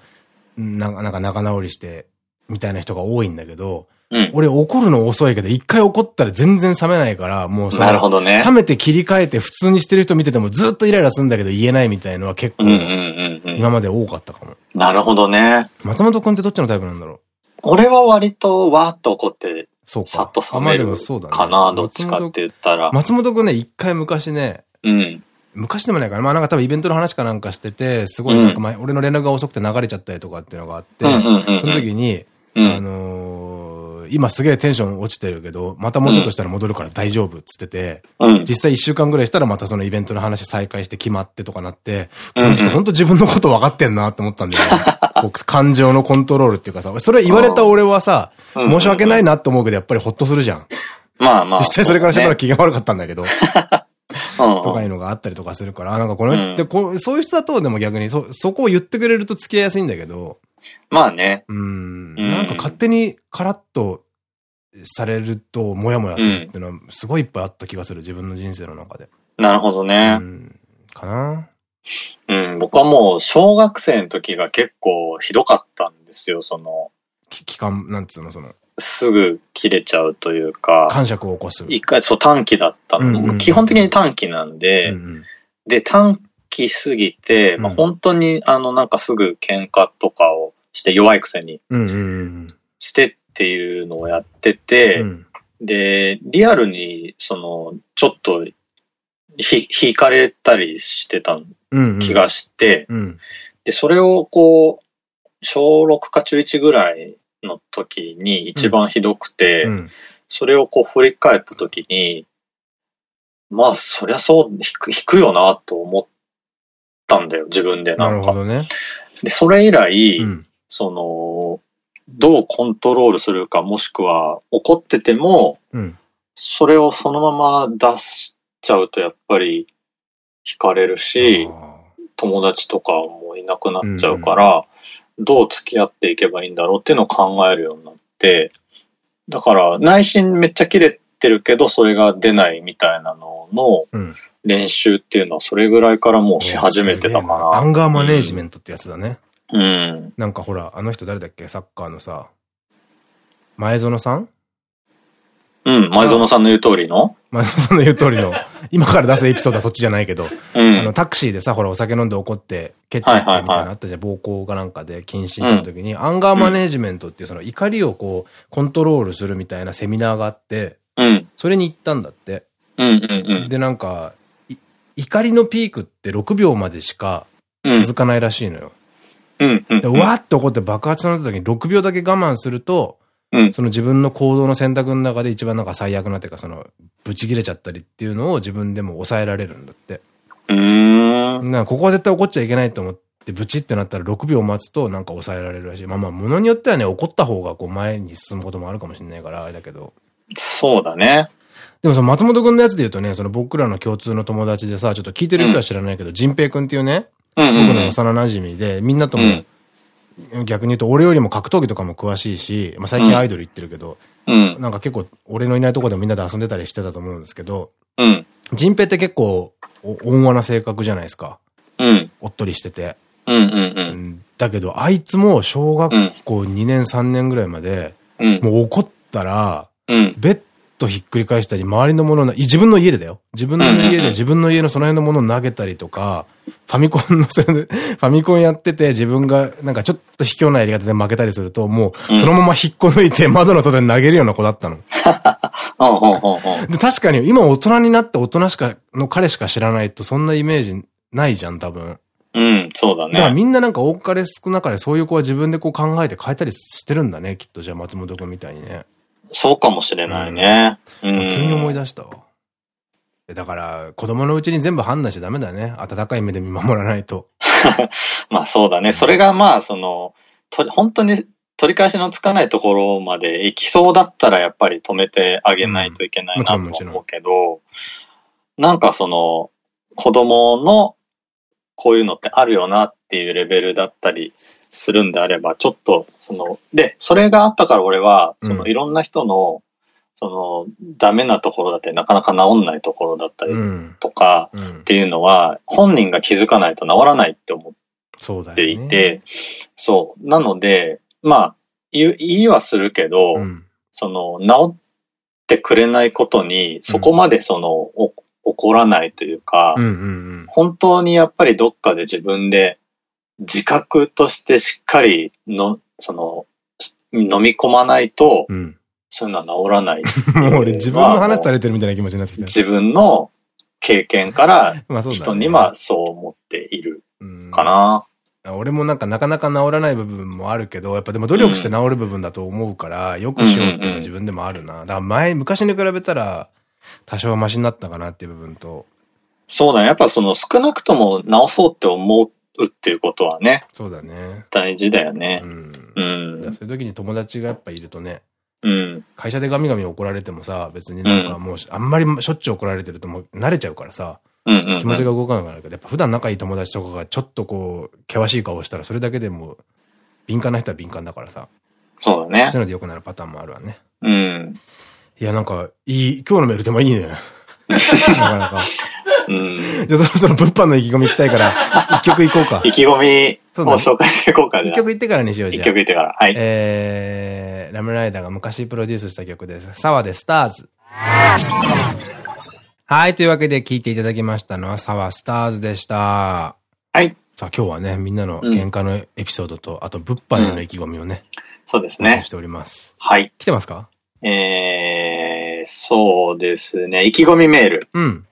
S1: う、なんか仲直りして、みたいな人が多いんだけど、うん、俺怒るの遅いけど、一回怒ったら全然冷めないから、もうそ
S2: なるほどね。
S1: 冷めて切り替えて普通にしてる人見ててもずっとイライラするんだけど言えないみたいのは結構、今まで多かったかも。
S2: なるほどね。
S1: 松本くんってどっちのタイプなんだろう？
S2: 俺は割とわーっと怒って、そうか。さっと冷めるかな、どっちかって言ったら。
S1: 松本くんね、一回昔ね、うん。昔でもないかな。まあなんか多分イベントの話かなんかしてて、すごいなんか、俺の連絡が遅くて流れちゃったりとかっていうのがあって、その時に、あのー、今すげえテンション落ちてるけど、またもうちょっとしたら戻るから大丈夫っつってて、うん、実際一週間ぐらいしたらまたそのイベントの話再開して決まってとかなって、この人本当自分のこと分かってんなって思ったんだよね。僕、感情のコントロールっていうかさ、それ言われた俺はさ、申し訳ないなって思うけど、やっぱりホッとするじゃん。
S2: まあまあ。
S1: 実際それからしばらく気が悪かったんだけど。とかいうのがあったりとかするから、なんかこの、でこそういう人だとでも逆にそ、そこを言ってくれると付き合いやすいんだけど、
S2: まあね。
S1: うん。なんか勝手にカラッとされると、もやもやするっていうのは、すごいいっぱいあった気がする、自分の人生の中で。
S2: なるほどね。
S1: うん。かな
S2: うん、僕はもう、小学生の時が結構ひどかったんですよ、その。
S1: 期間、なんつうの、その。
S2: すぐ切れちゃうというか。
S1: 感触を起こす。
S2: 一回、そう、短期だったの。基本的に短期なんで、うんうん、で、短期すぎて、まあ、本当に、あの、なんかすぐ喧嘩とかをして弱いくせに、してっていうのをやってて、うん、で、リアルに、その、ちょっと、ひ、引かれたりしてた気がして、で、それをこう、小6か中1ぐらいの時に一番ひどくて、うん、それをこう振り返った時に、まあ、そりゃそう、引く、引くよなと思ったんだよ、自分で。
S1: な。なるほどね。
S2: で、それ以来、うん、その、どうコントロールするか、もしくは怒ってても、うん、それをそのまま出しちゃうとやっぱり惹かれるし、友達とかもいなくなっちゃうから、どう付き合っていけばいいんだろうっていうのを考えるようになって、だから内心めっちゃ切れてるけど、それが出ないみたいなのの練習っていうのはそれぐらいからもうし始めてたかな。
S1: アンガーマネージメントってやつだね。
S2: うん。
S1: なんかほら、あの人誰だっけ？サッカーのさ、前園さん？
S2: うん、前園さんの言う通りの？
S1: 前園さんの言う通りの、今から出すエピソードはそっちじゃないけど、うん、あの、タクシーでさ、ほら、お酒飲んで怒って、蹴っちゃってみたいなのあったじゃん、暴行かなんかで謹慎って時に、うん、アンガーマネージメントっていうその怒りをこう、コントロールするみたいなセミナーがあって、うん、それに行ったんだって。で、なんか、怒りのピークって6秒までしか続かないらしいのよ。で、わーって怒って爆発になった時に6秒だけ我慢すると、うん、その自分の行動の選択の中で一番なんか最悪なっていうか、その、ブチ切れちゃったりっていうのを自分でも抑えられるんだって。
S2: うん。
S1: なここは絶対怒っちゃいけないと思って、ブチってなったら6秒待つとなんか抑えられるらしい。まあまあ、ものによってはね、怒った方がこう前に進むこともあるかもしれないから、あれだけど。
S2: そうだね。
S1: でもその松本くんのやつで言うとね、その僕らの共通の友達でさ、ちょっと聞いてる人は知らないけど、仁、うん、平くんっていうね、僕の幼馴染で、みんなとも、うん逆に言うと俺よりも格闘技とかも詳しいし、まあ、最近アイドル行ってるけど、うん、なんか結構俺のいないとこでもみんなで遊んでたりしてたと思うんですけど、うん。ジンペって結構温和な性格じゃないですか。うん。おっとりしてて。うんうんうん。だけど、あいつも小学校2年3年ぐらいまで、うん、もう怒ったら、うん、ベッとひっくり返したり、周りのもの自分の家でだよ。自分の家で自分の家のその辺のものを投げたりとか、ファミコンの、ファミコンやってて自分がなんかちょっと卑怯なやり方で負けたりすると、もうそのまま引っこ抜いて窓の外に投げるような子だったの。で確かに今大人になって大人しか、の彼しか知らないとそんなイメージないじゃん、多分。
S2: うん、そうだね。
S1: だからみんななんか多かれ少なかれそういう子は自分でこう考えて変えたりしてるんだね、きっと。じゃあ松本君みたいにね。
S2: そうかもしれないね。
S1: うん。急に思い出したわ。だから、子供のうちに全部判断しちゃダメだね。温かい目で見守らないと。
S2: まあそうだね。それがまあ、その、と本当に取り返しのつかないところまで行きそうだったらやっぱり止めてあげないといけないなと思うけど、なんかその、子供のこういうのってあるよなっていうレベルだったりするんであれば、ちょっと、その、で、それがあったから俺は、その、いろんな人の、その、ダメなところだったり、なかなか治んないところだったりとか、っていうのは、本人が気づかないと治らないって思っていて、そう,、なので、まあ、言いはするけど、その、治ってくれないことに、そこまでその、怒らないというか、本当にやっぱりどっかで自分で自覚としてしっかりの、その、飲み込まないと、うん、そういうのは治らない
S1: もう俺自分の話されてるみたいな気持ちになってきた。
S2: 自分の経験から 人にはそう思っているかな。
S1: 俺もなんかなかなか治らない部分もあるけど、やっぱでも努力して治る部分だと思うから、よくしようっていうのは自分でもあるな。だから前、昔に比べたら、多少マシになったかなっていう部分と。
S2: そうだね。やっぱその少なくとも治そうって思っうっていうことはね。
S1: そうだね。
S2: 大事だよね。う
S1: ん。うん。そういう時に友達がやっぱいるとね。
S2: うん。
S1: 会社でガミガミ怒られてもさ、別になんかもう、あんまりしょっちゅう怒られてるともう慣れちゃうからさ。気持ちが動かなくなるけど、やっぱ普段仲いい友達とかがちょっとこう、険しい顔したらそれだけでも敏感な人は敏感だからさ。
S2: そうだね。
S1: そういうので良くなるパターンもあるわね。
S2: うん。
S1: いや、なんか、いい、今日のメールでもいいね。なかなか。うん。じゃあそろそろ物販の意気込み行きたいから、一曲行こうか。
S2: 意気込みを紹介していこうか、
S1: 一曲行ってからにしよう、じ
S2: ゃあ。一曲行ってから。はい。
S1: えー、ラムライダーが昔プロデュースした曲です。沢でスターズ。はい。というわけで聴いていただきましたのは、沢スターズでした。
S2: はい。
S1: さあ今日はね、みんなの喧嘩のエピソードと、うん、あと物販への意気込みをね。
S2: そうですね。
S1: しております。
S2: はい。
S1: 来てますか？
S2: えー、そうですね。意気込みメール。
S1: うん。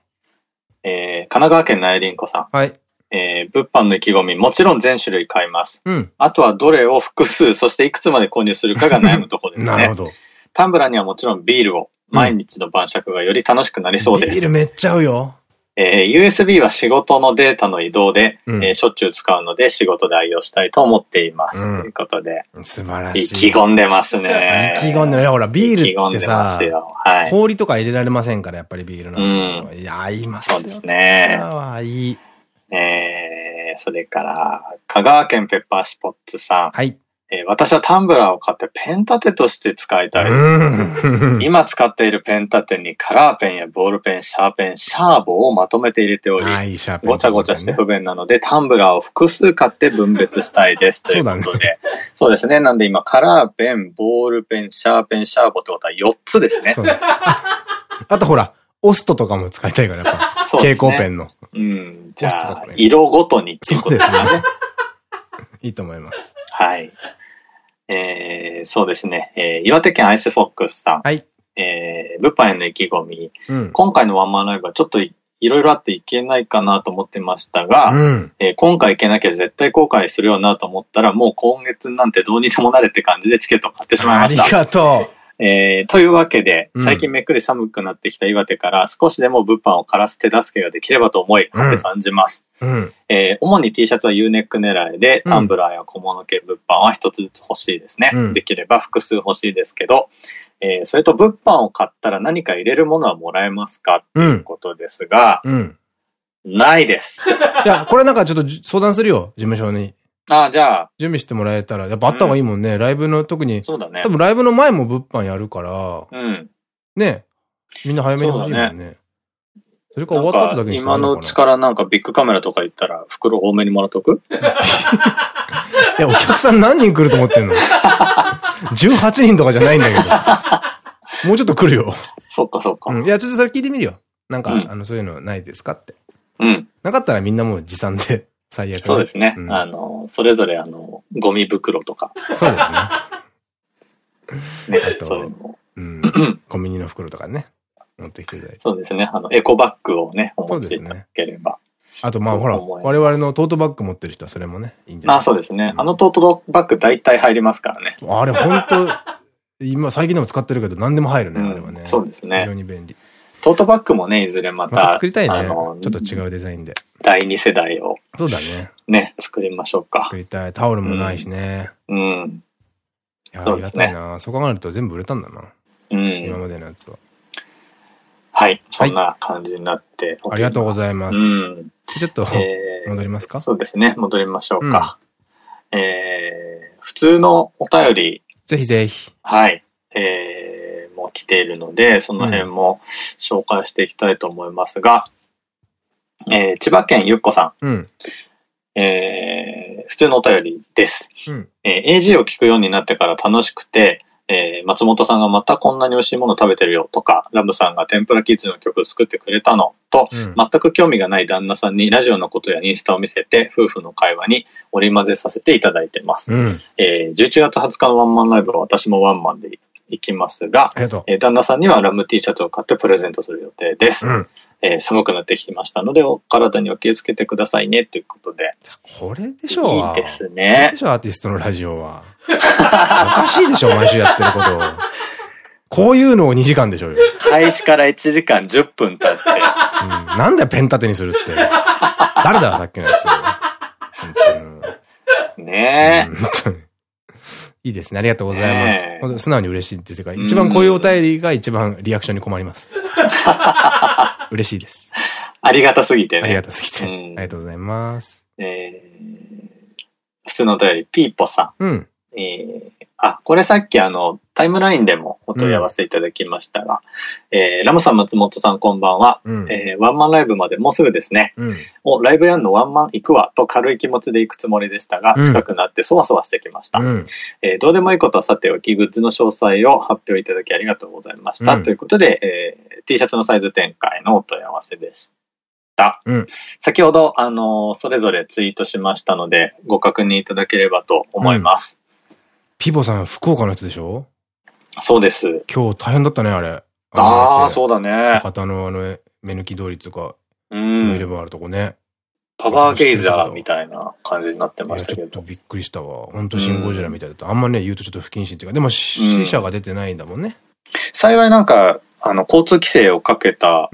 S2: えー、神奈川県内林子さ
S1: ん。はい。
S2: えー、物販の意気込み、もちろん全種類買います。
S1: うん。
S2: あとはどれを複数、そしていくつまで購入するかが悩むところですね。
S1: なるほど。
S2: タンブラーにはもちろんビールを、毎日の晩酌がより楽しくなりそうです。
S1: ビールめっちゃ合うよ。
S2: えー、USB は仕事のデータの移動で、うん、えー、しょっちゅう使うので仕事で愛用したいと思っています。うん、ということで。
S1: 素晴らしい。意
S2: 気込んでますね。
S1: 意気込んでる。ほら、ビールってさ、
S2: はい、
S1: 氷とか入れられませんから、やっぱりビールの。うん、いや、合います
S2: そうですね。
S1: あいい。
S2: えー、それから、香川県ペッパーシポッツさん。
S1: はい。
S2: えー、私はタンブラーを買ってペン立てとして使いたいです。今使っているペン立てにカラーペンやボールペン、シャーペン、シャーボをまとめて入れており、ごちゃごちゃして不便なので、タンブラーを複数買って分別したいです。ということで。そうですね。なんで今、カラーペン、ボールペン、シャーペン、シャーボってことは4つですね。
S1: あとほら、オストとかも使いたいから、やっぱ。蛍光ペンの。
S2: うん。じゃあ、色ごとにっていうことですね。
S1: いいと思います。
S2: はい。えー、そうですね。えー、岩手県アイスフォックスさん。
S1: はい。
S2: えー、物販への意気込み。
S1: うん、
S2: 今回のワンマンライブはちょっといろいろあっていけないかなと思ってましたが、
S1: うん、
S2: えー、今回行けなきゃ絶対後悔するよなと思ったら、もう今月なんてどうにでもなれって感じでチケットを買ってしまいました。
S1: ありがとう。
S2: えー、というわけで、最近めっくり寒くなってきた岩手から少しでも物販を枯らす手助けができればと思い、はて参じます。
S1: うん、
S2: えー、主に T シャツは U ネック狙いで、タンブラーや小物系物販は一つずつ欲しいですね。うん、できれば複数欲しいですけど、えー、それと物販を買ったら何か入れるものはもらえますか？ということですが、
S1: うん、
S2: ないです。
S1: いや、これなんかちょっと相談するよ、事務所に。
S2: ああ、じゃあ。
S1: 準備してもらえたら、やっぱあった方がいいもんね。うん、ライブの特に。
S2: そうだね。
S1: 多分ライブの前も物販やるから。
S2: うん。
S1: ね。みんな早めに欲しいもんね。それから終わった後だけに
S2: 今のうちからなんかビッグカメラとか行ったら袋多めにもらっとく？
S1: いや、お客さん何人来ると思ってんの ?18 人とかじゃないんだけど。もうちょっと来るよ。
S2: そっかそっか。
S1: うん。いや、ちょっとそれ聞いてみるよ。なんか、うん、あの、そういうのないですかって。
S2: うん。
S1: なかったらみんなもう持参で最悪。
S2: そうですね。うん、あの、それぞれあの、ゴミ袋とか。
S1: そうです
S2: ね。ね、あと、そう
S1: ん。コンビニの袋とかね。持ってきていただいて。
S2: そうですね。あの、エコバッグをね、お持ちいただければ。
S1: あと、まあほら、我々のトートバッグ持ってる人はそれもね、いいんじゃない
S2: あ、そうですね。あのトートバッグ大体入りますからね。
S1: あれ、本当今、最近でも使ってるけど、何でも入るね、あれはね。
S2: そうですね。
S1: 非常に便利。
S2: トートバッグもね、いずれまた。
S1: 作りたいね。ちょっと違うデザインで。
S2: 第2世代を。
S1: そうだね。
S2: ね、作りましょうか。
S1: 作りたい。タオルもないしね。
S2: うん。
S1: いや、ありがたいな。そう考えると全部売れたんだな。
S2: うん。
S1: 今までのやつは。
S2: はい。そんな感じになって
S1: ありがとうございます。
S2: うん。
S1: ちょっと、戻りますか？
S2: そうですね。戻りましょうか。えー、普通のお便り。
S1: ぜひぜひ。
S2: はい。えー、も来ているので、その辺も紹介していきたいと思いますが、うん、えー、千葉県ゆっこさ
S1: ん。うん、
S2: えー、普通のお便りです。
S1: うん、
S2: えー、AG を聞くようになってから楽しくて、えー、松本さんがまたこんなに美味しいもの食べてるよとか、ラムさんが天ぷらキッズの曲を作ってくれたのと、うん、全く興味がない旦那さんにラジオのことやインスタを見せて、夫婦の会話に織り交ぜさせていただいてます。
S1: うん、
S2: えー、11月20日のワンマンライブは私もワンマンでいきますが、
S1: え
S2: ー、旦那さんにはラム T シャツを買ってプレゼントする予定です。
S1: うん、
S2: えー、寒くなってきましたので、お体にお気をつけてくださいね、ということで。
S1: これでしょう
S2: いいですね。
S1: でしょアーティストのラジオは。おかしいでしょ毎週やってること。こういうのを2時間でしょうよ。
S2: 開始から1時間10分経って。うん、
S1: なんでペン立てにするって。誰ださっきのやつ。
S2: ねえ。
S1: いいですね。ありがとうございます。えー、素直に嬉しいっていうか、一番こういうお便りが一番リアクションに困ります。嬉しいです。
S2: ありがたすぎてね。
S1: ありがたすぎて。ありがとうございます。
S2: えー、普通のお便り、ピーポさん。うん。えー、あ、これさっきあの、タイムラインでもお問い合わせいただきましたが、うん、えー、ラムさん、松本さん、こんばんは、うん、えー、ワンマンライブまでもうすぐですね。うん、お、ライブやんのワンマン行くわ、と軽い気持ちで行くつもりでしたが、近くなってそわそわしてきました。うん、えー、どうでもいいことはさておき、グッズの詳細を発表いただきありがとうございました。ということで、えー、T シャツのサイズ展開のお問い合わせでした。うん、先ほど、あのー、それぞれツイートしましたので、ご確認いただければと思います。
S1: ピボさん、福岡の人でしょ？
S2: そうです。
S1: 今日大変だったね、あれ。
S2: ああ、そうだね。
S1: 博のあの、目抜き通りっていうか、うん。イレブンあるとこね。
S2: パワーゲイザーみたいな感じになってましたけど。
S1: ちょっとびっくりしたわ。本当シンゴジラみたいだった。あんまね、言うとちょっと不謹慎っていうか、でも死者が出てないんだもんね。
S2: 幸いなんか、あの、交通規制をかけた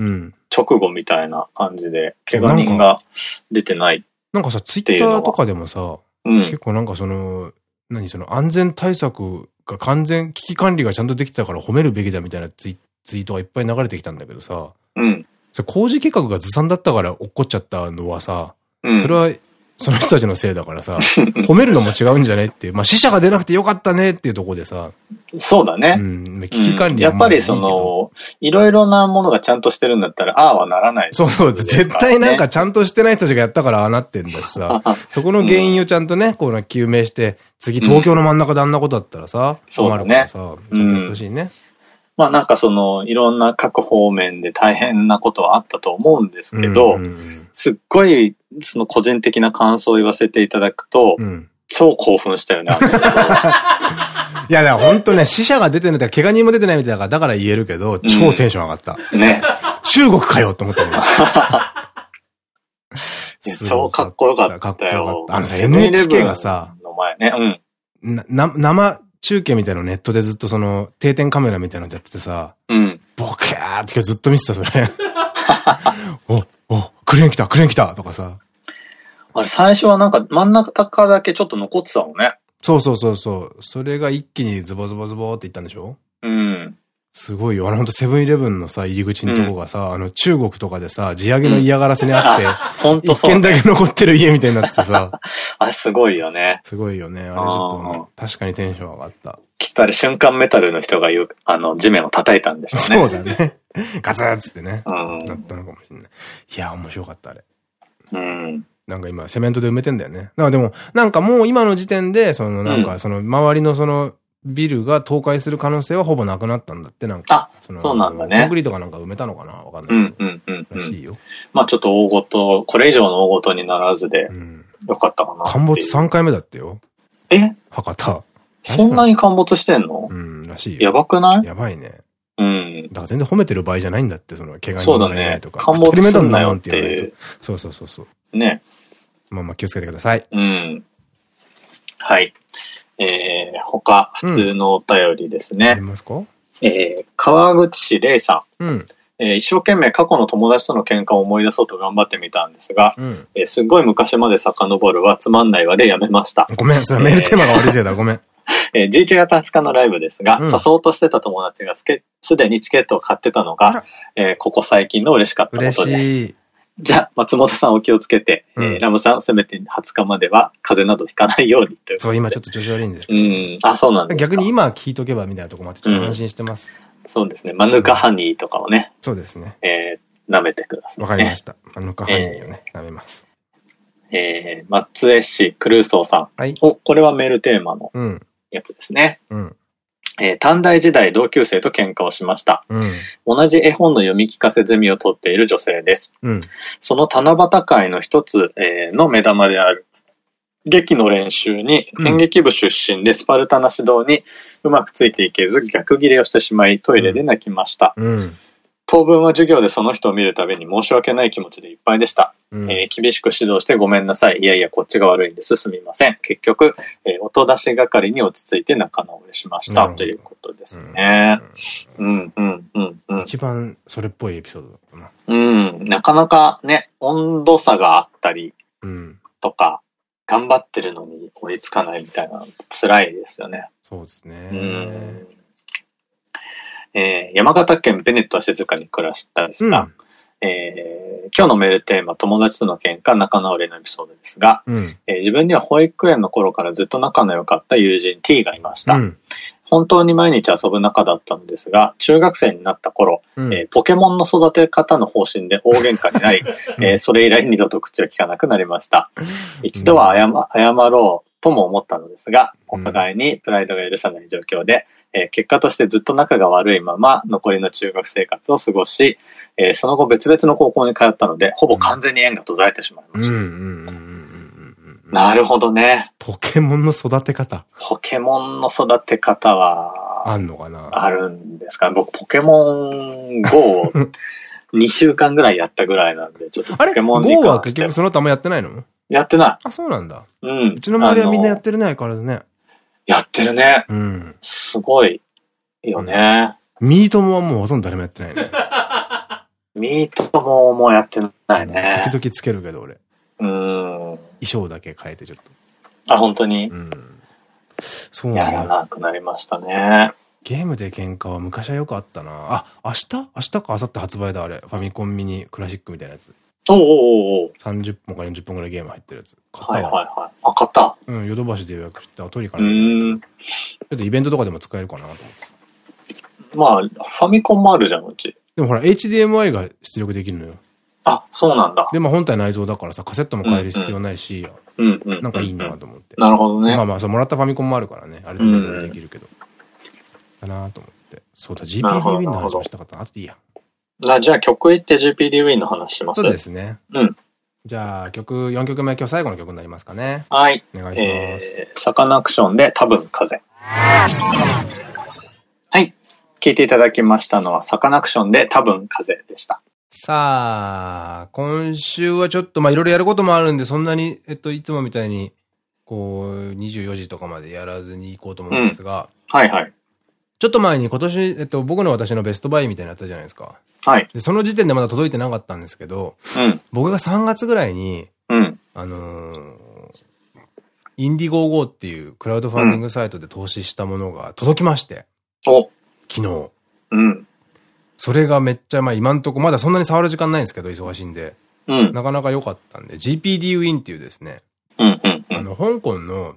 S2: 直後みたいな感じで、怪我人が出てない
S1: なんかさ、ツイッターとかでもさ、結構なんかその、何その安全対策が完全、危機管理がちゃんとできたから褒めるべきだみたいなツイツイートがいっぱい流れてきたんだけどさ。うん。工事計画がずさんだったから落っこっちゃったのはさ、うん、それはその人たちのせいだからさ、褒めるのも違うんじゃねっていう。まあ死者が出なくてよかったねっていうところでさ。
S2: そうだね。う
S1: ん。危機管理
S2: やっぱりその、いろいろなものがちゃんとしてるんだったら、ああはならない、
S1: そうそう。絶対なんかちゃんとしてない人たちがやったからああなってんだしさ。そこの原因をちゃんとね、こう究明して、次東京の真ん中であんなことだったらさ、困るからさ、ちゃんとやってほしいね。
S2: まあなんかその、いろんな各方面で大変なことはあったと思うんですけど、すっごい、その個人的な感想を言わせていただくと、うん、超興奮したよね、
S1: いや、だから本当ね、死者が出てない、怪我人も出てないみたいだから、だから言えるけど、超テンション上がった。うん、ね。中国かよって思ったもん。
S2: 超かっこよかったよ。かっこよかった。
S1: あのさ、NHK がさ、
S2: の前ね、
S1: うん。な、生中継みたいなネットでずっとその定点カメラみたいなのやっててさ、うん。ボケーって今日ずっと見てた、それ。お、お、クレーン来た、クレーン来たとかさ。
S2: あれ、最初はなんか真ん中だけちょっと残ってたのね。
S1: そうそうそうそう。それが一気にズボズボズボっていったんでしょ？うん。すごいよ。あのほんとセブンイレブンのさ、入り口のとこがさ、うん、あの中国とかでさ、地上げの嫌がらせにあって、うん、一軒だけ残ってる家みたいになってさ。
S2: あ、すごいよね。
S1: すごいよね。あれちょっと、ね、確かにテンション上がった。
S2: きっとあれ瞬間メタルの人が言う、あの、地面を叩いたんでしょ
S1: うね。そうだね。ガツッつってね。うん。なったのかもしれない。いや、面白かった、あれ。うん。なんか今、セメントで埋めてんだよね。だからでも、なんかもう今の時点で、そのなんか、その周りのその、ビルが倒壊する可能性はほぼなくなったんだって、なんか。
S2: あ、そそうなんだね。
S1: コンクリートかなんか埋めたのかな？わかんない。うんうんうん、
S2: らしいよ。まあちょっと大ごと、これ以上の大ごとにならずで、よかったかな。
S1: 陥没3回目だってよ。
S2: え？
S1: 博多。
S2: そんなに陥没してんの？
S1: うん、らしい
S2: よ。やばくない？
S1: やばいね。うん。だから全然褒めてる場合じゃないんだって、その、怪我
S2: 人がいないとか。そうだね。陥没すんなよっていう。
S1: そうそうそうそう。
S2: ね。
S1: まあまあ気をつけてください。
S2: うん。はい。えー、他、普通のお便りですね。
S1: ありますか？
S2: えー、川口市玲さん。うん。えー、一生懸命過去の友達との喧嘩を思い出そうと頑張ってみたんですが、うん、えー、すっごい昔まで遡るはつまんないわでやめました。
S1: ごめん、それメールテーマが悪いせいだ、ごめん。
S2: えー、11月20日のライブですが、うん、誘おうとしてた友達がすでにチケットを買ってたのが、えー、ここ最近の嬉しかったことです。じゃあ、松本さんお気をつけて、うん、えー、ラムさん、せめて20日までは風邪などひかないようにと
S1: そう、今ちょっと調子悪いんです
S2: けど。うん。あ、そうなんです
S1: 逆に今聞いとけばみたいなとこもあって、ちょっと安心してます。
S2: うん、そうですね。マヌカハニーとかをね。
S1: そうですね。
S2: えー、舐めてください、
S1: ね。わかりました。マヌカハニーをね、えー、舐めます。
S2: えー、松江市クルーソーさん。はい。お、これはメールテーマのやつですね。うん。えー、短大時代同級生と喧嘩をしました。うん、同じ絵本の読み聞かせゼミを取っている女性です。うん、その七夕会の一つ、えー、の目玉である劇の練習に演劇部出身でスパルタな指導にうまくついていけず逆ギレをしてしまいトイレで泣きました。うん当分は授業でその人を見るたびに申し訳ない気持ちでいっぱいでした。うん、えー、厳しく指導してごめんなさい。いやいや、こっちが悪いんです。すみません。結局、えー、音出し係に落ち着いて仲直りしました。ということですね。うん、うん、うん、うん。
S1: 一番それっぽいエピソードだったな。
S2: うん、なかなかね、温度差があったり、とか、うん、頑張ってるのに追いつかないみたいなの辛いですよね。
S1: そうですね。うん
S2: えー、山形県ベネットは静かに暮らしたですが、うん、ええー、今日のメールテーマ、友達との喧嘩、仲直りのエピソードですが、うん、えー、自分には保育園の頃からずっと仲の良かった友人 T がいました。うん、本当に毎日遊ぶ仲だったのですが、中学生になった頃、うん、えー、ポケモンの育て方の方針で大喧嘩になり、えー、それ以来二度と口を聞かなくなりました。一度は謝謝ろうとも思ったのですが、お互いにプライドが許さない状況で、えー、結果としてずっと仲が悪いまま残りの中学生活を過ごし、えー、その後別々の高校に通ったので、ほぼ完全に縁が途絶えてしまいました。なるほどね。
S1: ポケモンの育て方。
S2: ポケモンの育て方は、
S1: あんのかな？
S2: あるんですか？僕、ポケモン GO を2週間ぐらいやったぐらいなんで、ちょっとポケモン。
S1: GO は結局そのためやってないの？
S2: やってない。
S1: あ、そうなんだ。
S2: うん。
S1: うちの周りはみんなやってるね、相変わらずね。
S2: やってるね。
S1: うん。
S2: すごい。よね。
S1: ミートモはもうほとんど誰もやってないね。
S2: ミートモもやってないね。
S1: 時々つけるけど、俺。
S2: うん。衣
S1: 装だけ変えてちょっと。
S2: あ、本当に？
S1: うん。
S2: そうやらなくなりましたね。
S1: ゲームで喧嘩は昔はよくあったな。あ、明日？明日か明後日発売だ、あれ。ファミコンミニクラシックみたいなやつ。
S2: おおおお
S1: 30分か40分ぐらいゲーム入ってるやつ。
S2: 買ったはいはいはい。あ、買った
S1: うん、ヨドバシで予約して、後にから。うん。ちょっとイベントとかでも使えるかなと思って。
S2: まあ、ファミコンもあるじゃん、うち。
S1: でもほら、HDMI が出力できるのよ。
S2: あ、そうなんだ。
S1: で、まあ本体内蔵だからさ、カセットも変える必要ないし、
S2: うんうん。
S1: なんかいいなと思って。
S2: なるほどね。
S1: まあまあ、そう、もらったファミコンもあるからね。あれでもできるけど。だなと思って。そうだ、GPD ウィンの話もしたかったな。あとでいいや。
S2: じゃあ曲行って GPD ウィンの話します？
S1: そうですね。
S2: うん。
S1: じゃあ、曲、4曲目、今日最後の曲になりますかね。
S2: はい。
S1: お願いします。え
S2: ー、サカナクションで多分風。はい。聴いていただきましたのは、サカナクションで多分風でした。
S1: さあ、今週はちょっと、ま、いろいろやることもあるんで、そんなに、えっと、いつもみたいに、こう、24時とかまでやらずに行こうと思うんですが、
S2: うん、はいはい。
S1: ちょっと前に今年、えっと、僕の私のベストバイみたいなやったじゃないですか。
S2: はい。
S1: で、その時点でまだ届いてなかったんですけど、
S2: うん、
S1: 僕が3月ぐらいに、
S2: うん、
S1: あのー、 Indiegogo っていうクラウドファンディングサイトで投資したものが届きまして。
S2: お
S1: 昨日。
S2: うん。
S1: それがめっちゃ、まあ今んとこ、まだそんなに触る時間ないんですけど、忙しいんで。
S2: うん。
S1: なかなか良かったんで、GPD ウィンっていうですね。
S2: うんうん
S1: あの、香港の、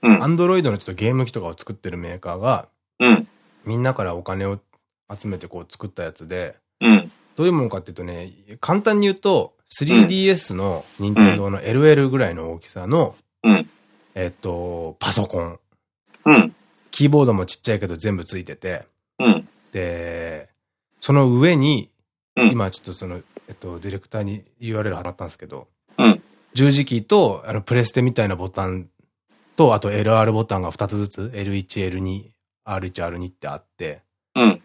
S1: アンドロイドのちょっとゲーム機とかを作ってるメーカーが、
S2: うん。
S1: みんなからお金を集めてこう作ったやつで、
S2: うん。
S1: どういうものかっていうとね、簡単に言うと、3DS の任天堂の LL ぐらいの大きさの、
S2: うん。
S1: えっと、パソコン。
S2: うん。
S1: キーボードもちっちゃいけど全部ついてて、
S2: うん。
S1: で、その上に、
S2: うん、
S1: 今ちょっとその、えっと、ディレクターに URL 払ったんですけど、
S2: うん。
S1: 十字キーと、あの、プレステみたいなボタンと、あと LR ボタンが2つずつ、L1、L2、R1、R2 ってあって、
S2: うん。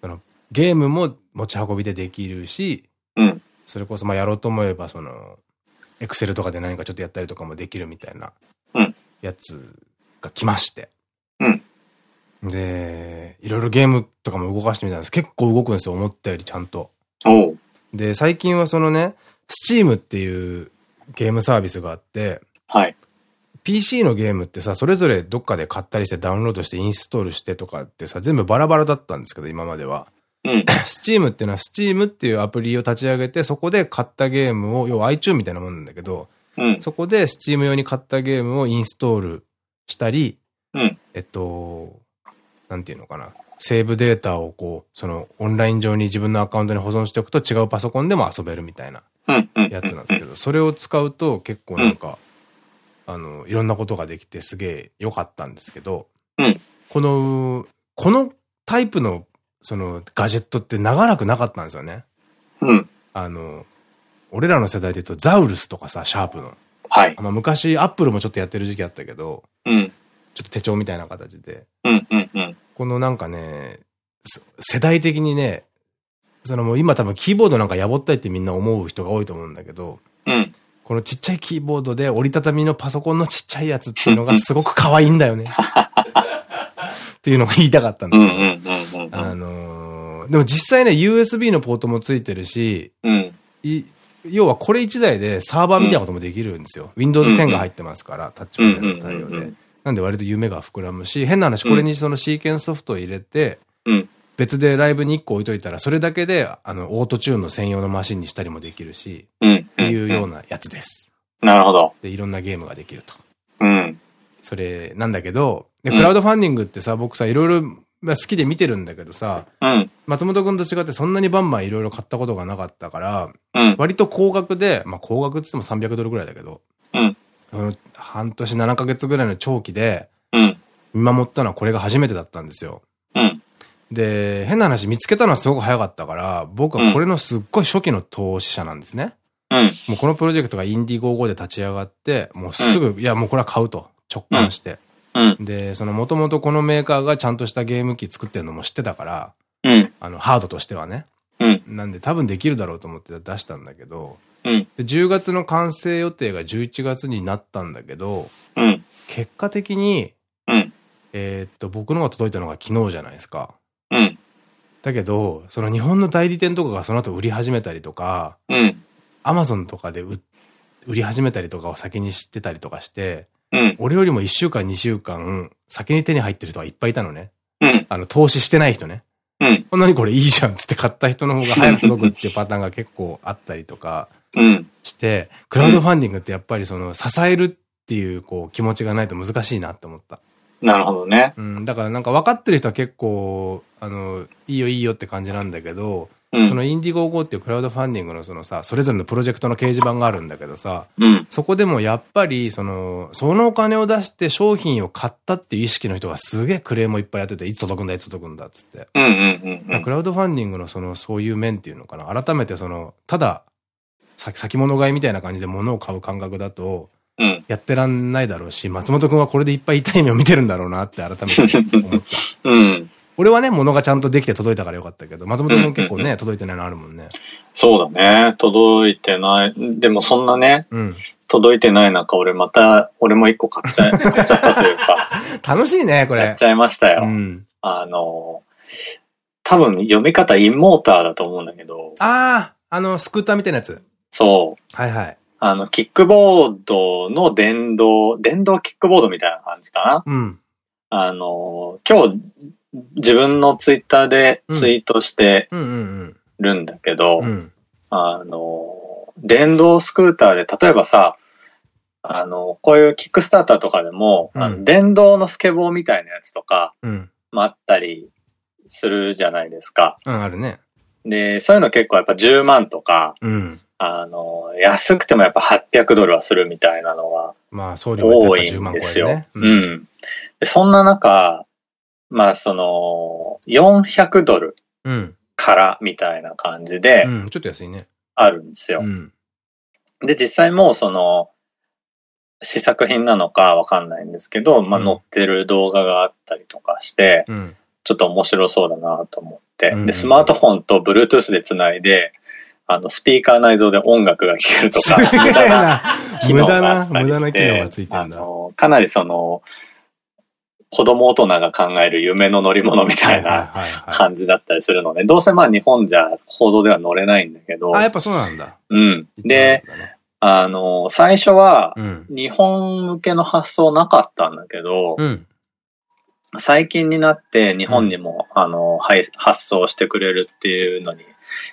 S1: その、ゲームも持ち運びでできるし、
S2: うん。
S1: それこそ、まあ、やろうと思えば、その、エクセルとかで何かちょっとやったりとかもできるみたいな、やつが来まして。
S2: うん。
S1: で、いろいろゲームとかも動かしてみたんです。結構動くんですよ、思ったよりちゃんと。で、最近はそのね、Steam っていうゲームサービスがあって、
S2: はい。
S1: PC のゲームってさ、それぞれどっかで買ったりしてダウンロードしてインストールしてとかってさ、全部バラバラだったんですけど、今までは。
S2: うん。
S1: Steam っていうのは Steam っていうアプリを立ち上げて、そこで買ったゲームを、要は iTune みたいなもんなんだけど、
S2: うん、
S1: そこで Steam 用に買ったゲームをインストールしたり、
S2: うん、
S1: えっと、なんていうのかな。セーブデータをこう、そのオンライン上に自分のアカウントに保存しておくと違うパソコンでも遊べるみたいなやつなんですけど、それを使うと結構なんか、あの、いろんなことができてすげえ良かったんですけど、
S2: うん、
S1: この、このタイプの、その、ガジェットって長らくなかったんですよね。
S2: うん。
S1: あの、俺らの世代で言うとザウルスとかさ、シャープの。
S2: はい。
S1: まあ昔、アップルもちょっとやってる時期あったけど、
S2: うん。
S1: ちょっと手帳みたいな形で。
S2: うんうんうん。
S1: このなんかね、世代的にね、そのもう今多分キーボードなんかやぼったいってみんな思う人が多いと思うんだけど、
S2: うん。
S1: このちっちゃいキーボードで折りたたみのパソコンのちっちゃいやつっていうのがすごく可愛いんだよね。っていうのが言いたかったんだけど。あのー、でも実際ね、USB のポートもついてるし、
S2: うん、
S1: 要はこれ1台でサーバーみたいなこともできるんですよ。Windows 10が入ってますから、タッチパネルの対応で。なんで割と夢が膨らむし、変な話、これにそのシーケンスソフトを入れて、
S2: うん、
S1: 別でライブに1個置いといたら、それだけで、あの、オートチューンの専用のマシンにしたりもできるし、
S2: うん。
S1: いうようなやつです。
S2: なるほど。
S1: で、いろんなゲームができると。
S2: うん。
S1: それなんだけど、で、クラウドファンディングってさ、僕さ、いろいろ好きで見てるんだけどさ、
S2: うん、
S1: 松本くんと違ってそんなにバンバンいろいろ買ったことがなかったから、
S2: うん、
S1: 割と高額で、まあ高額って言っても300ドルぐらいだけど、
S2: うん、
S1: 半年7ヶ月ぐらいの長期で、
S2: 見
S1: 守ったのはこれが初めてだったんですよ。で、変な話見つけたのはすごく早かったから、僕はこれのすっごい初期の投資者なんですね。
S2: も
S1: うこのプロジェクトがインディゴーゴーで立ち上がって、もうすぐ、いやもうこれは買うと直感して。で、そのもともとこのメーカーがちゃんとしたゲーム機作ってるのも知ってたから、あの、ハードとしてはね。なんで多分できるだろうと思って出したんだけど、
S2: で
S1: 10月の完成予定が11月になったんだけど、結果的に、えっと、僕のが届いたのが昨日じゃないですか。だけど、その日本の代理店とかがその後売り始めたりとか、アマゾンとかで売り始めたりとかを先に知ってたりとかして、
S2: うん、
S1: 俺よりも1週間2週間先に手に入ってる人がいっぱいいたのね。
S2: うん、
S1: あの、投資してない人ね。
S2: うん。
S1: こんなにこれいいじゃんつって買った人の方が早く届くっていうパターンが結構あったりとかして、
S2: うん、
S1: クラウドファンディングってやっぱりその支えるっていうこう気持ちがないと難しいなって思った。
S2: なるほどね。
S1: うん、だからなんか分かってる人は結構、あの、いいよいいよって感じなんだけど、うん、そのインディゴーゴーっていうクラウドファンディングのそのさ、それぞれのプロジェクトの掲示板があるんだけどさ、
S2: うん、
S1: そこでもやっぱり、その、そのお金を出して商品を買ったっていう意識の人がすげえクレームをいっぱいやってて、いつ届くんだ、いつ届くんだっつって。クラウドファンディングのその、そういう面っていうのかな。改めてその、ただ、先物買いみたいな感じで物を買う感覚だと、やってらんないだろうし、松本くんはこれでいっぱい痛い目を見てるんだろうなって改めて思った。
S2: うん。
S1: 俺はね、物がちゃんとできて届いたからよかったけど、松本君結構ね、届いてないのあるもんね。
S2: そうだね。届いてない。でもそんなね、
S1: うん、
S2: 届いてない中、俺また、俺も一個買っちゃ、買っちゃったというか。
S1: 楽しいね、これ。
S2: 買っちゃいましたよ。
S1: うん、
S2: あの、多分読み方インモーターだと思うんだけど。
S1: ああ、あの、スクーターみたいなやつ。
S2: そ
S1: う。はいはい。
S2: あの、キックボードの電動、電動キックボードみたいな感じか
S1: な。うん。
S2: あの、今日、自分のツイッターでツイートしてるんだけど、あの、電動スクーターで、例えばさ、あの、こういうキックスターターとかでも、うん、電動のスケボーみたいなやつとか、もあったりするじゃないですか。
S1: うん、あるね。
S2: で、そういうの結構やっぱ10万とか、
S1: うん、
S2: あの、安くてもやっぱ800ドルはするみたいなのが、
S1: まあ、送料多いんですよ。ね、
S2: うん。でそんな中、まあその、400ドルからみたいな感じで、
S1: うん、ちょっと安いね。
S2: あるんですよ。で、実際もうその、試作品なのかわかんないんですけど、まあ載ってる動画があったりとかして、ちょっと面白そうだなと思って、で、スマートフォンと Bluetooth でつないで、あの、スピーカー内蔵で音楽が聴けるとか、
S1: 無駄な。機能があったりして、無駄な機能がついてるんだ。
S2: かなりその、子供大人が考える夢の乗り物みたいな感じだったりするので、どうせまあ日本じゃ行動では乗れないんだけど。
S1: あ、やっぱそうなんだ。
S2: うん。で、あの、最初は、日本向けの発想なかったんだけど、
S1: うん、
S2: 最近になって日本にも、うん、あの、発送してくれるっていうのに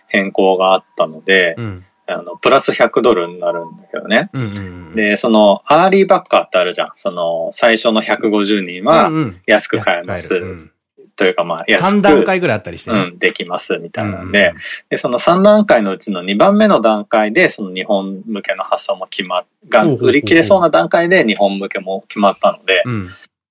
S2: 変更があったので、
S1: うん
S2: あの、プラス100ドルになるんだけどね。で、その、アーリーバッカーってあるじゃん。その、最初の150人は安く買えます。というかまあ、
S1: 安く。3段階ぐらいあったりして
S2: ね。うん、できます、みたいなんで、で、その3段階のうちの2番目の段階で、その日本向けの発送も決まっ、が、売り切れそうな段階で日本向けも決まったので、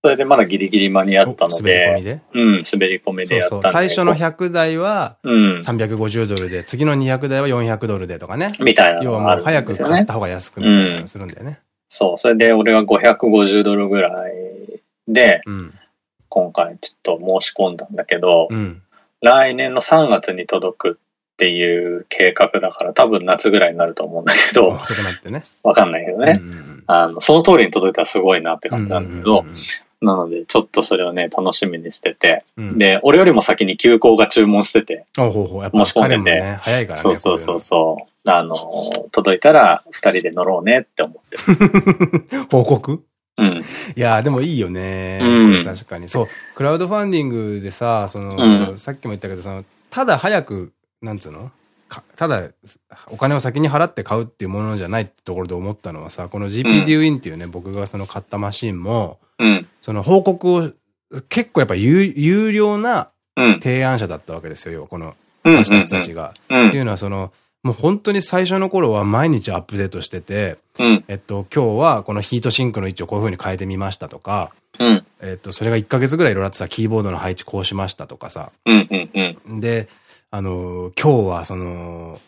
S2: それでまだギリギリ間に合ったので、滑り込みで？うん、滑り込みでやったん
S1: 最初の100台は、350ドルで、次の200台は400ドルでとかね。
S2: みたいな
S1: 要はもう早く買った方が安くなったりするんだよね。
S2: そう、それで俺は550ドルぐらいで、今回ちょっと申し込んだんだけど、来年の3月に届くっていう計画だから多分夏ぐらいになると思うんだけど、
S1: 遅くなってね。
S2: わかんないけどね。あの、その通りに届いたらすごいなって感じなんだけど、なので、ちょっとそれをね、楽しみにしてて。うん、で、俺よりも先に休校が注文してて。
S1: 申し込んでて。ね、早いからね。
S2: そうそうそうそう。あの、届いたら二人で乗ろうねって思ってます。
S1: 報告？
S2: うん。
S1: いやでもいいよね。うん、確かに。そう、クラウドファンディングでさ、その、うん、さっきも言ったけど、その、ただ早く、なんつうの？ただ、お金を先に払って買うっていうものじゃないってところで思ったのはさ、この GPD Win っていうね、うん、僕がその買ったマシンも、うん、その報告を、結構やっぱ有有料な提案者だったわけですよ、この、私たちが。っていうのはその、もう本当に最初の頃は毎日アップデートしてて、うん、えっと、今日はこのヒートシンクの位置をこういう風に変えてみましたとか、うん、えっと、それが1ヶ月ぐらいいろいろあってさ、キーボードの配置こうしましたとかさ。で、あの、今日はその、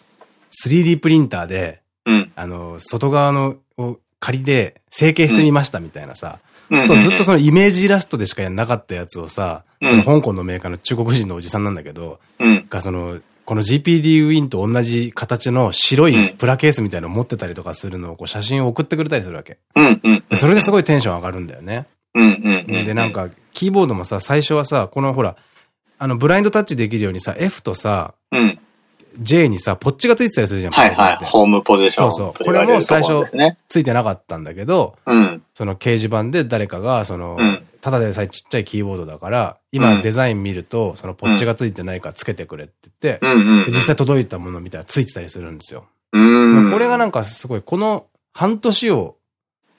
S1: 3D プリンターで、うん、あの、外側のを仮で成形してみましたみたいなさ、ずっとそのイメージイラストでしかやんなかったやつをさ、その香港のメーカーの中国人のおじさんなんだけど、がその、この GPD ウィンと同じ形の白いプラケースみたいなのを持ってたりとかするのをこう写真を送ってくれたりするわけ。それですごいテンション上がるんだよね。で、なんか、キーボードもさ、最初はさ、このほら、あの、ブラインドタッチできるようにさ、F とさ、うん、J にさ、ポッチがついてたりするじゃん。
S2: はいはい。ホームポジション。
S1: そうそう。これも最初、ついてなかったんだけど、うん、その掲示板で誰かが、その、うん、ただでさえちっちゃいキーボードだから、今デザイン見ると、そのポッチがついてないからつけてくれって言って、実際届いたものみたいなついてたりするんですよ。これがなんかすごい、この半年を、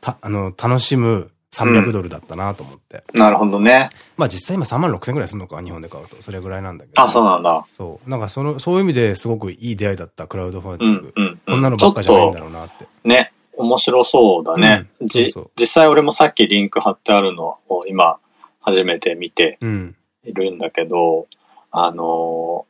S1: た、あの、楽しむ300ドルだったなと思って。
S2: なるほどね。
S1: まあ実際今3万6千ぐらいするのか、日本で買うと。それぐらいなんだけど。
S2: あ、そうなんだ。
S1: そう。なんかその、そういう意味ですごくいい出会いだった、クラウドファンディング。こんなのばっかじゃないんだろうなって。
S2: ね。面白そうだね。じ、実際俺もさっきリンク貼ってあるのを今、初めて見ているんだけど、うん、あのー、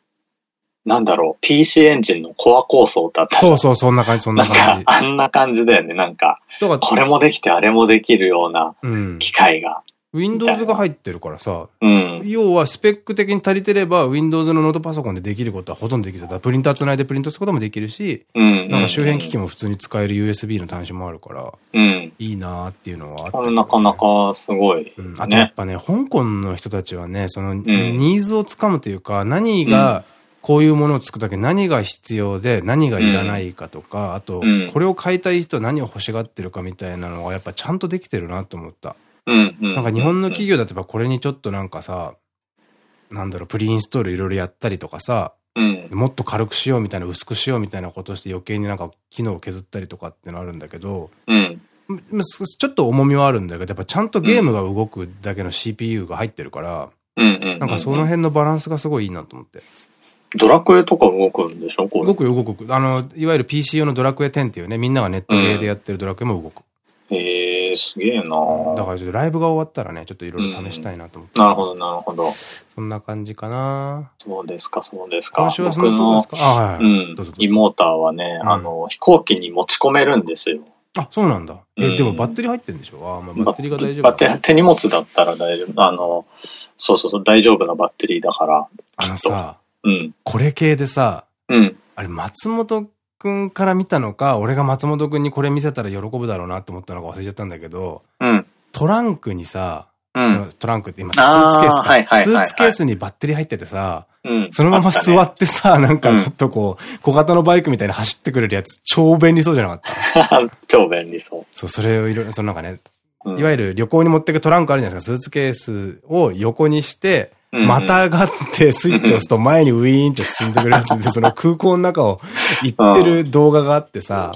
S2: なんだろう、PC エンジンのコア構想だった
S1: そうそう、そんな感じ、そんな感
S2: じ。あんな感じだよね、なんか。これもできて、あれもできるような機械が。
S1: Windows が入ってるからさ、うん、要はスペック的に足りてれば Windows のノートパソコンでできることはほとんどできる。プリンターつないでプリントすることもできるし、なんか周辺機器も普通に使える USB の端子もあるから、うん、いいなーっていうのはあって、
S2: ね、なかなかすごい、
S1: うん。あとやっぱね、香港の人たちはね、その、ニーズをつかむというか、何が、こういうものを作るだけ何が必要で何がいらないかとか、あと、これを買いたい人は何を欲しがってるかみたいなのがやっぱちゃんとできてるなと思った。なんか日本の企業だとこれにちょっとなんかさ、なんだろう、プリインストールいろいろやったりとかさ、うん、もっと軽くしようみたいな、薄くしようみたいなことをして余計になんか機能を削ったりとかってのあるんだけど、うん、ちょっと重みはあるんだけど、やっぱちゃんとゲームが動くだけの CPU が入ってるから、なんかその辺のバランスがすごいいいなと思って。
S2: ドラクエとか動くんでしょ？
S1: 動くよ、動く。あの、いわゆる PC 用のドラクエ10っていうね、みんながネットゲーでやってるドラクエも動く。
S2: へえ、すげえな
S1: だからちょっとライブが終わったらね、ちょっといろいろ試したいなと思って、
S2: うん。なるほど、なるほど。
S1: そんな感じかな
S2: そうですか、そうですか。
S1: 今週はそのとですか？あ、はい、うん。
S2: 妹はね、あの、飛行機に持ち込めるんですよ。
S1: あ、そうなんだ。え、でもバッテリー入ってるんでしょ？あ、まあ、バッテリーが大丈夫。
S2: バッテリー、手荷物だったら大丈夫。あの、そうそうそう、大丈夫なバッテリーだから。
S1: あのさ、うん。これ系でさ、うん。あれ、松本くんから見たのか、俺が松本くんにこれ見せたら喜ぶだろうなって思ったのか忘れちゃったんだけど、うん、トランクにさ、うん、トランクって今、スーツケースか。スーツケースにバッテリー入っててさ、うん、そのまま座ってさ、ね、なんかちょっとこう、小型のバイクみたいに走ってくれるやつ、超便利そうじゃなかった？
S2: 超便利そう。
S1: そう、それをいろいろ、そのなんかね、いわゆる旅行に持ってくトランクあるじゃないですか、スーツケースを横にして、またがってスイッチを押すと前にウィーンって進んでくるやつで、その空港の中を行ってる動画があってさ、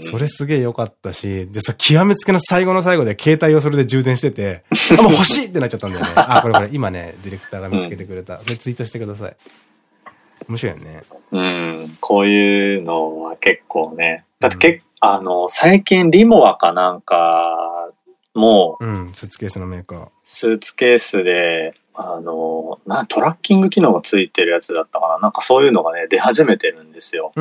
S1: それすげえ良かったし、で、さ、極めつけの最後の最後で携帯をそれで充電してて、あ、もう欲しいってなっちゃったんだよね。あ、これこれ、今ね、ディレクターが見つけてくれた。それツイートしてください。面白いよね。
S2: うん、こういうのは結構ね。だって結構、あの、最近リモアかなんかも
S1: う、うん、スーツケースのメーカー。
S2: スーツケースで、あの、な、トラッキング機能がついてるやつだったかななんかそういうのがね、出始めてるんですよ。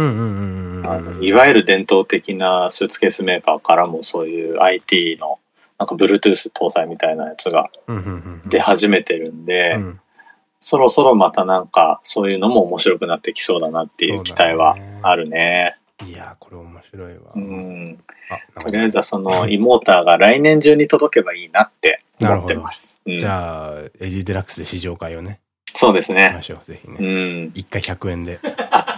S2: いわゆる伝統的なスーツケースメーカーからもそういう IT の、なんか Bluetooth 搭載みたいなやつが出始めてるんで、そろそろまたなんかそういうのも面白くなってきそうだなっていう期待はあるね。
S1: いやこれ面白いわ。
S2: うん。とりあえずはその妹が来年中に届けばいいなって思ってます。
S1: じゃあ、エジデラックスで試乗会をね。
S2: そうですね。
S1: ましょう、ぜひね。うん。一回100円で。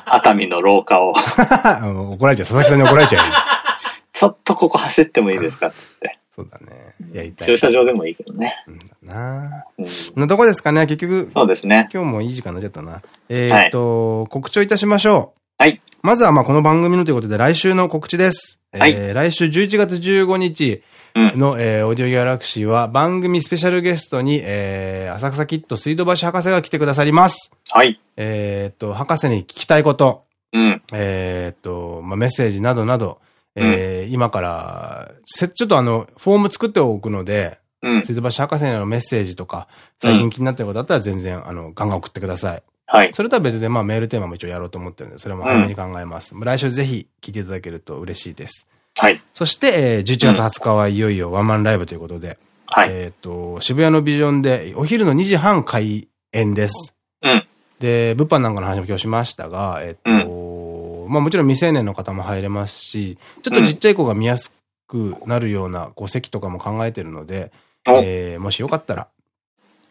S2: 熱海の廊下を。
S1: 怒られちゃう。佐々木さんに怒られちゃう。
S2: ちょっとここ走ってもいいですかっつって。
S1: そうだね。やりた
S2: い。駐車場でもいいけどね。
S1: うんだなうん。のとこですかね結局。
S2: そうですね。
S1: 今日もいい時間になっちゃったな。えっと、告知をいたしましょう。
S2: はい。
S1: まずはまあこの番組のということで来週の告知です。はい。えー、来週11月15日の、うん、えー、オーディオギャラクシーは番組スペシャルゲストに、えー、浅草キッド水道橋博士が来てくださります。
S2: はい。
S1: えっと、博士に聞きたいこと。
S2: うん。
S1: えっと、まあメッセージなどなど、えー、うん、今から、ちょっとあの、フォーム作っておくので、うん、水道橋博士へのメッセージとか、最近気になってることだったら全然、あの、ガンガン送ってください。
S2: はい。
S1: それとは別で、まあメールテーマも一応やろうと思ってるんで、それも早めに考えます。うん、来週ぜひ聞いていただけると嬉しいです。
S2: はい。
S1: そして、えー、11月20日はいよいよワンマンライブということで、
S2: はい。
S1: えっと、渋谷のビジョンで、お昼の2時半開演です。
S2: うん。
S1: で、物販なんかの話も今日しましたが、えっと、うん、まあもちろん未成年の方も入れますし、ちょっとちっちゃい子が見やすくなるような、こう席とかも考えてるので、えー、もしよかったら、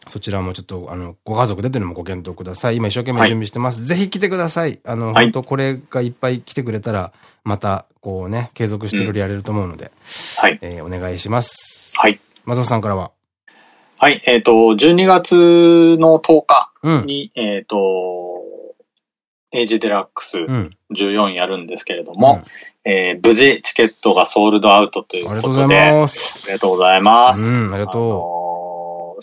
S1: そちらもちょっと、あの、ご家族でというのもご検討ください。今一生懸命準備してます。はい、ぜひ来てください。あの、はい、本当これがいっぱい来てくれたら、また、こうね、継続していろいろやれると思うので、
S2: はい。
S1: えー、お願いします。
S2: はい。
S1: 松本さんからは？
S2: はい、えっ、ー、と、12月の10日に、うん、えっと、エイジデラックス14やるんですけれども、うん、えー、無事チケットがソールドアウトということで、ありがとうございます。
S1: うん、ありがとう。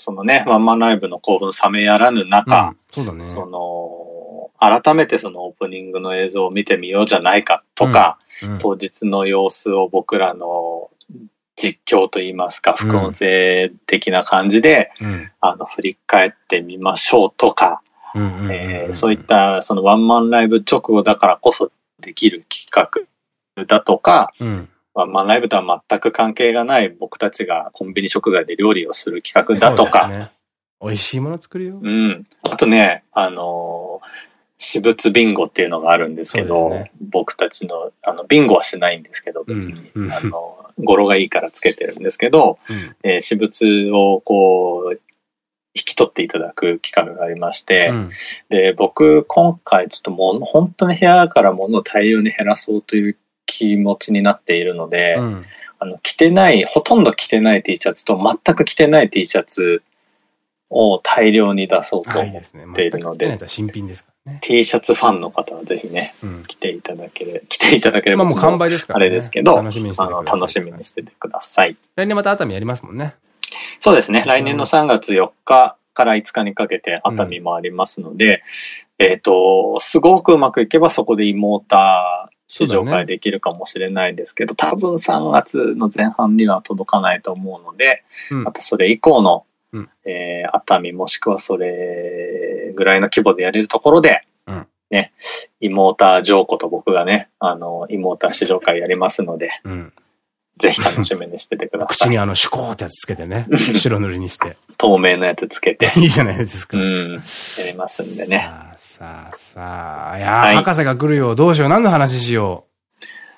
S2: そのね、ワンマンライブの興奮冷めやらぬ中、うん、
S1: そうだね。
S2: その、改めてそのオープニングの映像を見てみようじゃないかとか、うんうん、当日の様子を僕らの実況といいますか、副音声的な感じで、あの、振り返ってみましょうとか、そういったそのワンマンライブ直後だからこそできる企画だとか、
S1: うん
S2: ワンマンライブとは全く関係がない僕たちがコンビニ食材で料理をする企画だとか。ね、
S1: 美味しいもの作るよ。
S2: うん。あとね、あのー、私物ビンゴっていうのがあるんですけど、ね、僕たちの、あの、ビンゴはしないんですけど、別に。うん、あの、語呂がいいからつけてるんですけど、うん、えー、私物をこう、引き取っていただく企画がありまして、うん、で、僕、今回ちょっともう本当に部屋から物を大量に減らそうという気持ちになっているので、うん、あの、着てない、ほとんど着てない T シャツと全く着てない T シャツを大量に出そうと思っているので、
S1: 新品です
S2: からね。T シャツファンの方はぜひね、うん、着ていただけれ、着ていただければ。
S1: まあもう完売ですから、
S2: ね、あれですけど、楽しみにして楽しみにしててください。
S1: 来年また熱海やりますもんね。
S2: そうですね。来年の3月4日から5日にかけて熱海もありますので、うん、えっと、すごくうまくいけばそこで妹試乗会できるかもしれないですけど、ね、多分3月の前半には届かないと思うので、うん、またそれ以降の、うん、えー、熱海もしくはそれぐらいの規模でやれるところで、うん、ね、妹ジョーコと僕がね、あの、妹試乗会やりますので、うんぜひ楽しみにしててください。
S1: 口にあの、シュコーってやつつけてね。白塗りにして。
S2: 透明なやつつけて。
S1: いいじゃないですか。
S2: うん。やりますんでね。
S1: さあ、さあ、さあ。いやー、はい、博士が来るよ。どうしよう。何の話しよ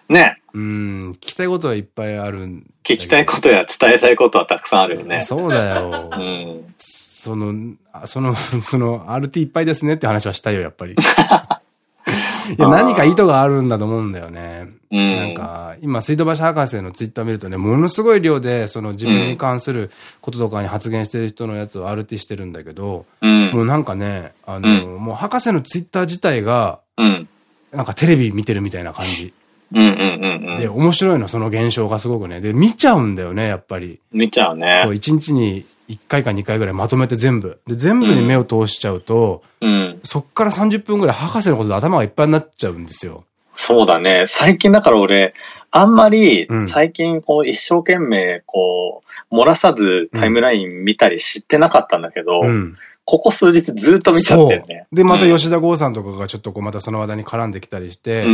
S2: う。ね。
S1: うん、聞きたいことはいっぱいあるん
S2: 聞きたいことや伝えたいことはたくさんあるよね。
S1: そうだ
S2: よ。うん。
S1: その、その、その、RT いっぱいですねって話はしたいよ、やっぱり。いや、何か意図があるんだと思うんだよね。うん、なんか、今、水道橋博士のツイッター見るとね、ものすごい量で、その自分に関することとかに発言してる人のやつを RT してるんだけど、うん、もうなんかね、あの、うん、もう博士のツイッター自体が、なんかテレビ見てるみたいな感じ。で、面白いの、その現象がすごくね。で、見ちゃうんだよね、やっぱり。
S2: 見ちゃうね。
S1: そう、1日に1回か2回ぐらいまとめて全部。で、全部に目を通しちゃうと、うん、そっから30分ぐらい博士のことで頭がいっぱいになっちゃうんですよ。
S2: そうだね。最近だから俺、あんまり最近こう一生懸命こう、漏らさずタイムライン見たり知ってなかったんだけど、うん、ここ数日ずっと見ちゃってるね。
S1: で、また吉田剛さんとかがちょっとこうまたその話題に絡んできたりして、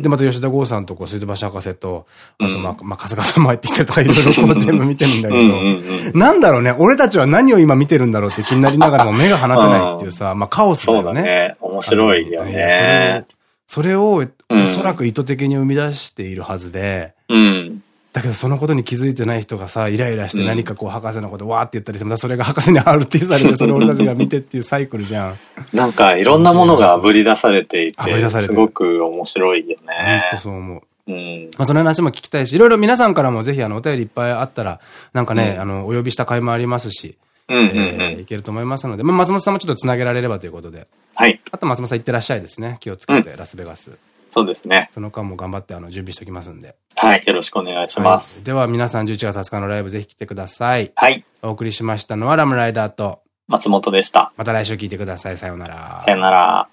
S1: で、また吉田剛さんとこう水道橋博士と、あとまあ、まあ、春日さんも入ってきたりとかいろいろ こう全部見てるんだけど、なんだろうね、俺たちは何を今見てるんだろうって気になりながらも目が離せないっていうさ、まあカオスだよね。そうだね。
S2: 面白いよね。
S1: それを、おそらく意図的に生み出しているはずで、
S2: うん。
S1: だけどそのことに気づいてない人がさ、イライラして何かこう博士のことわーって言ったりして、またそれが博士に RT されて、それ俺たちが見てっていうサイクルじゃん。
S2: なんかいろんなものが炙り出されていて、すごく面白いよね。
S1: ほんとそう思う。う
S2: うん。
S1: まあその話も聞きたいし、いろいろ皆さんからもぜひあのお便りいっぱいあったら、なんかね、うん、あの、お呼びした会もありますし、いけると思いますので、まあ松本さんもちょっと繋げられればということで。
S2: はい。
S1: あと松本さん行ってらっしゃいですね。気をつけて、ラスベガス。
S2: そうですね。
S1: その間も頑張ってあの準備しておきますんで。
S2: はい。よろしくお願いします。
S1: はい、では皆さん11月20日のライブぜひ来てください。
S2: はい。
S1: お送りしましたのはラムライダーと
S2: 松本でした。
S1: また来週聞いてください。さようなら。
S2: さようなら。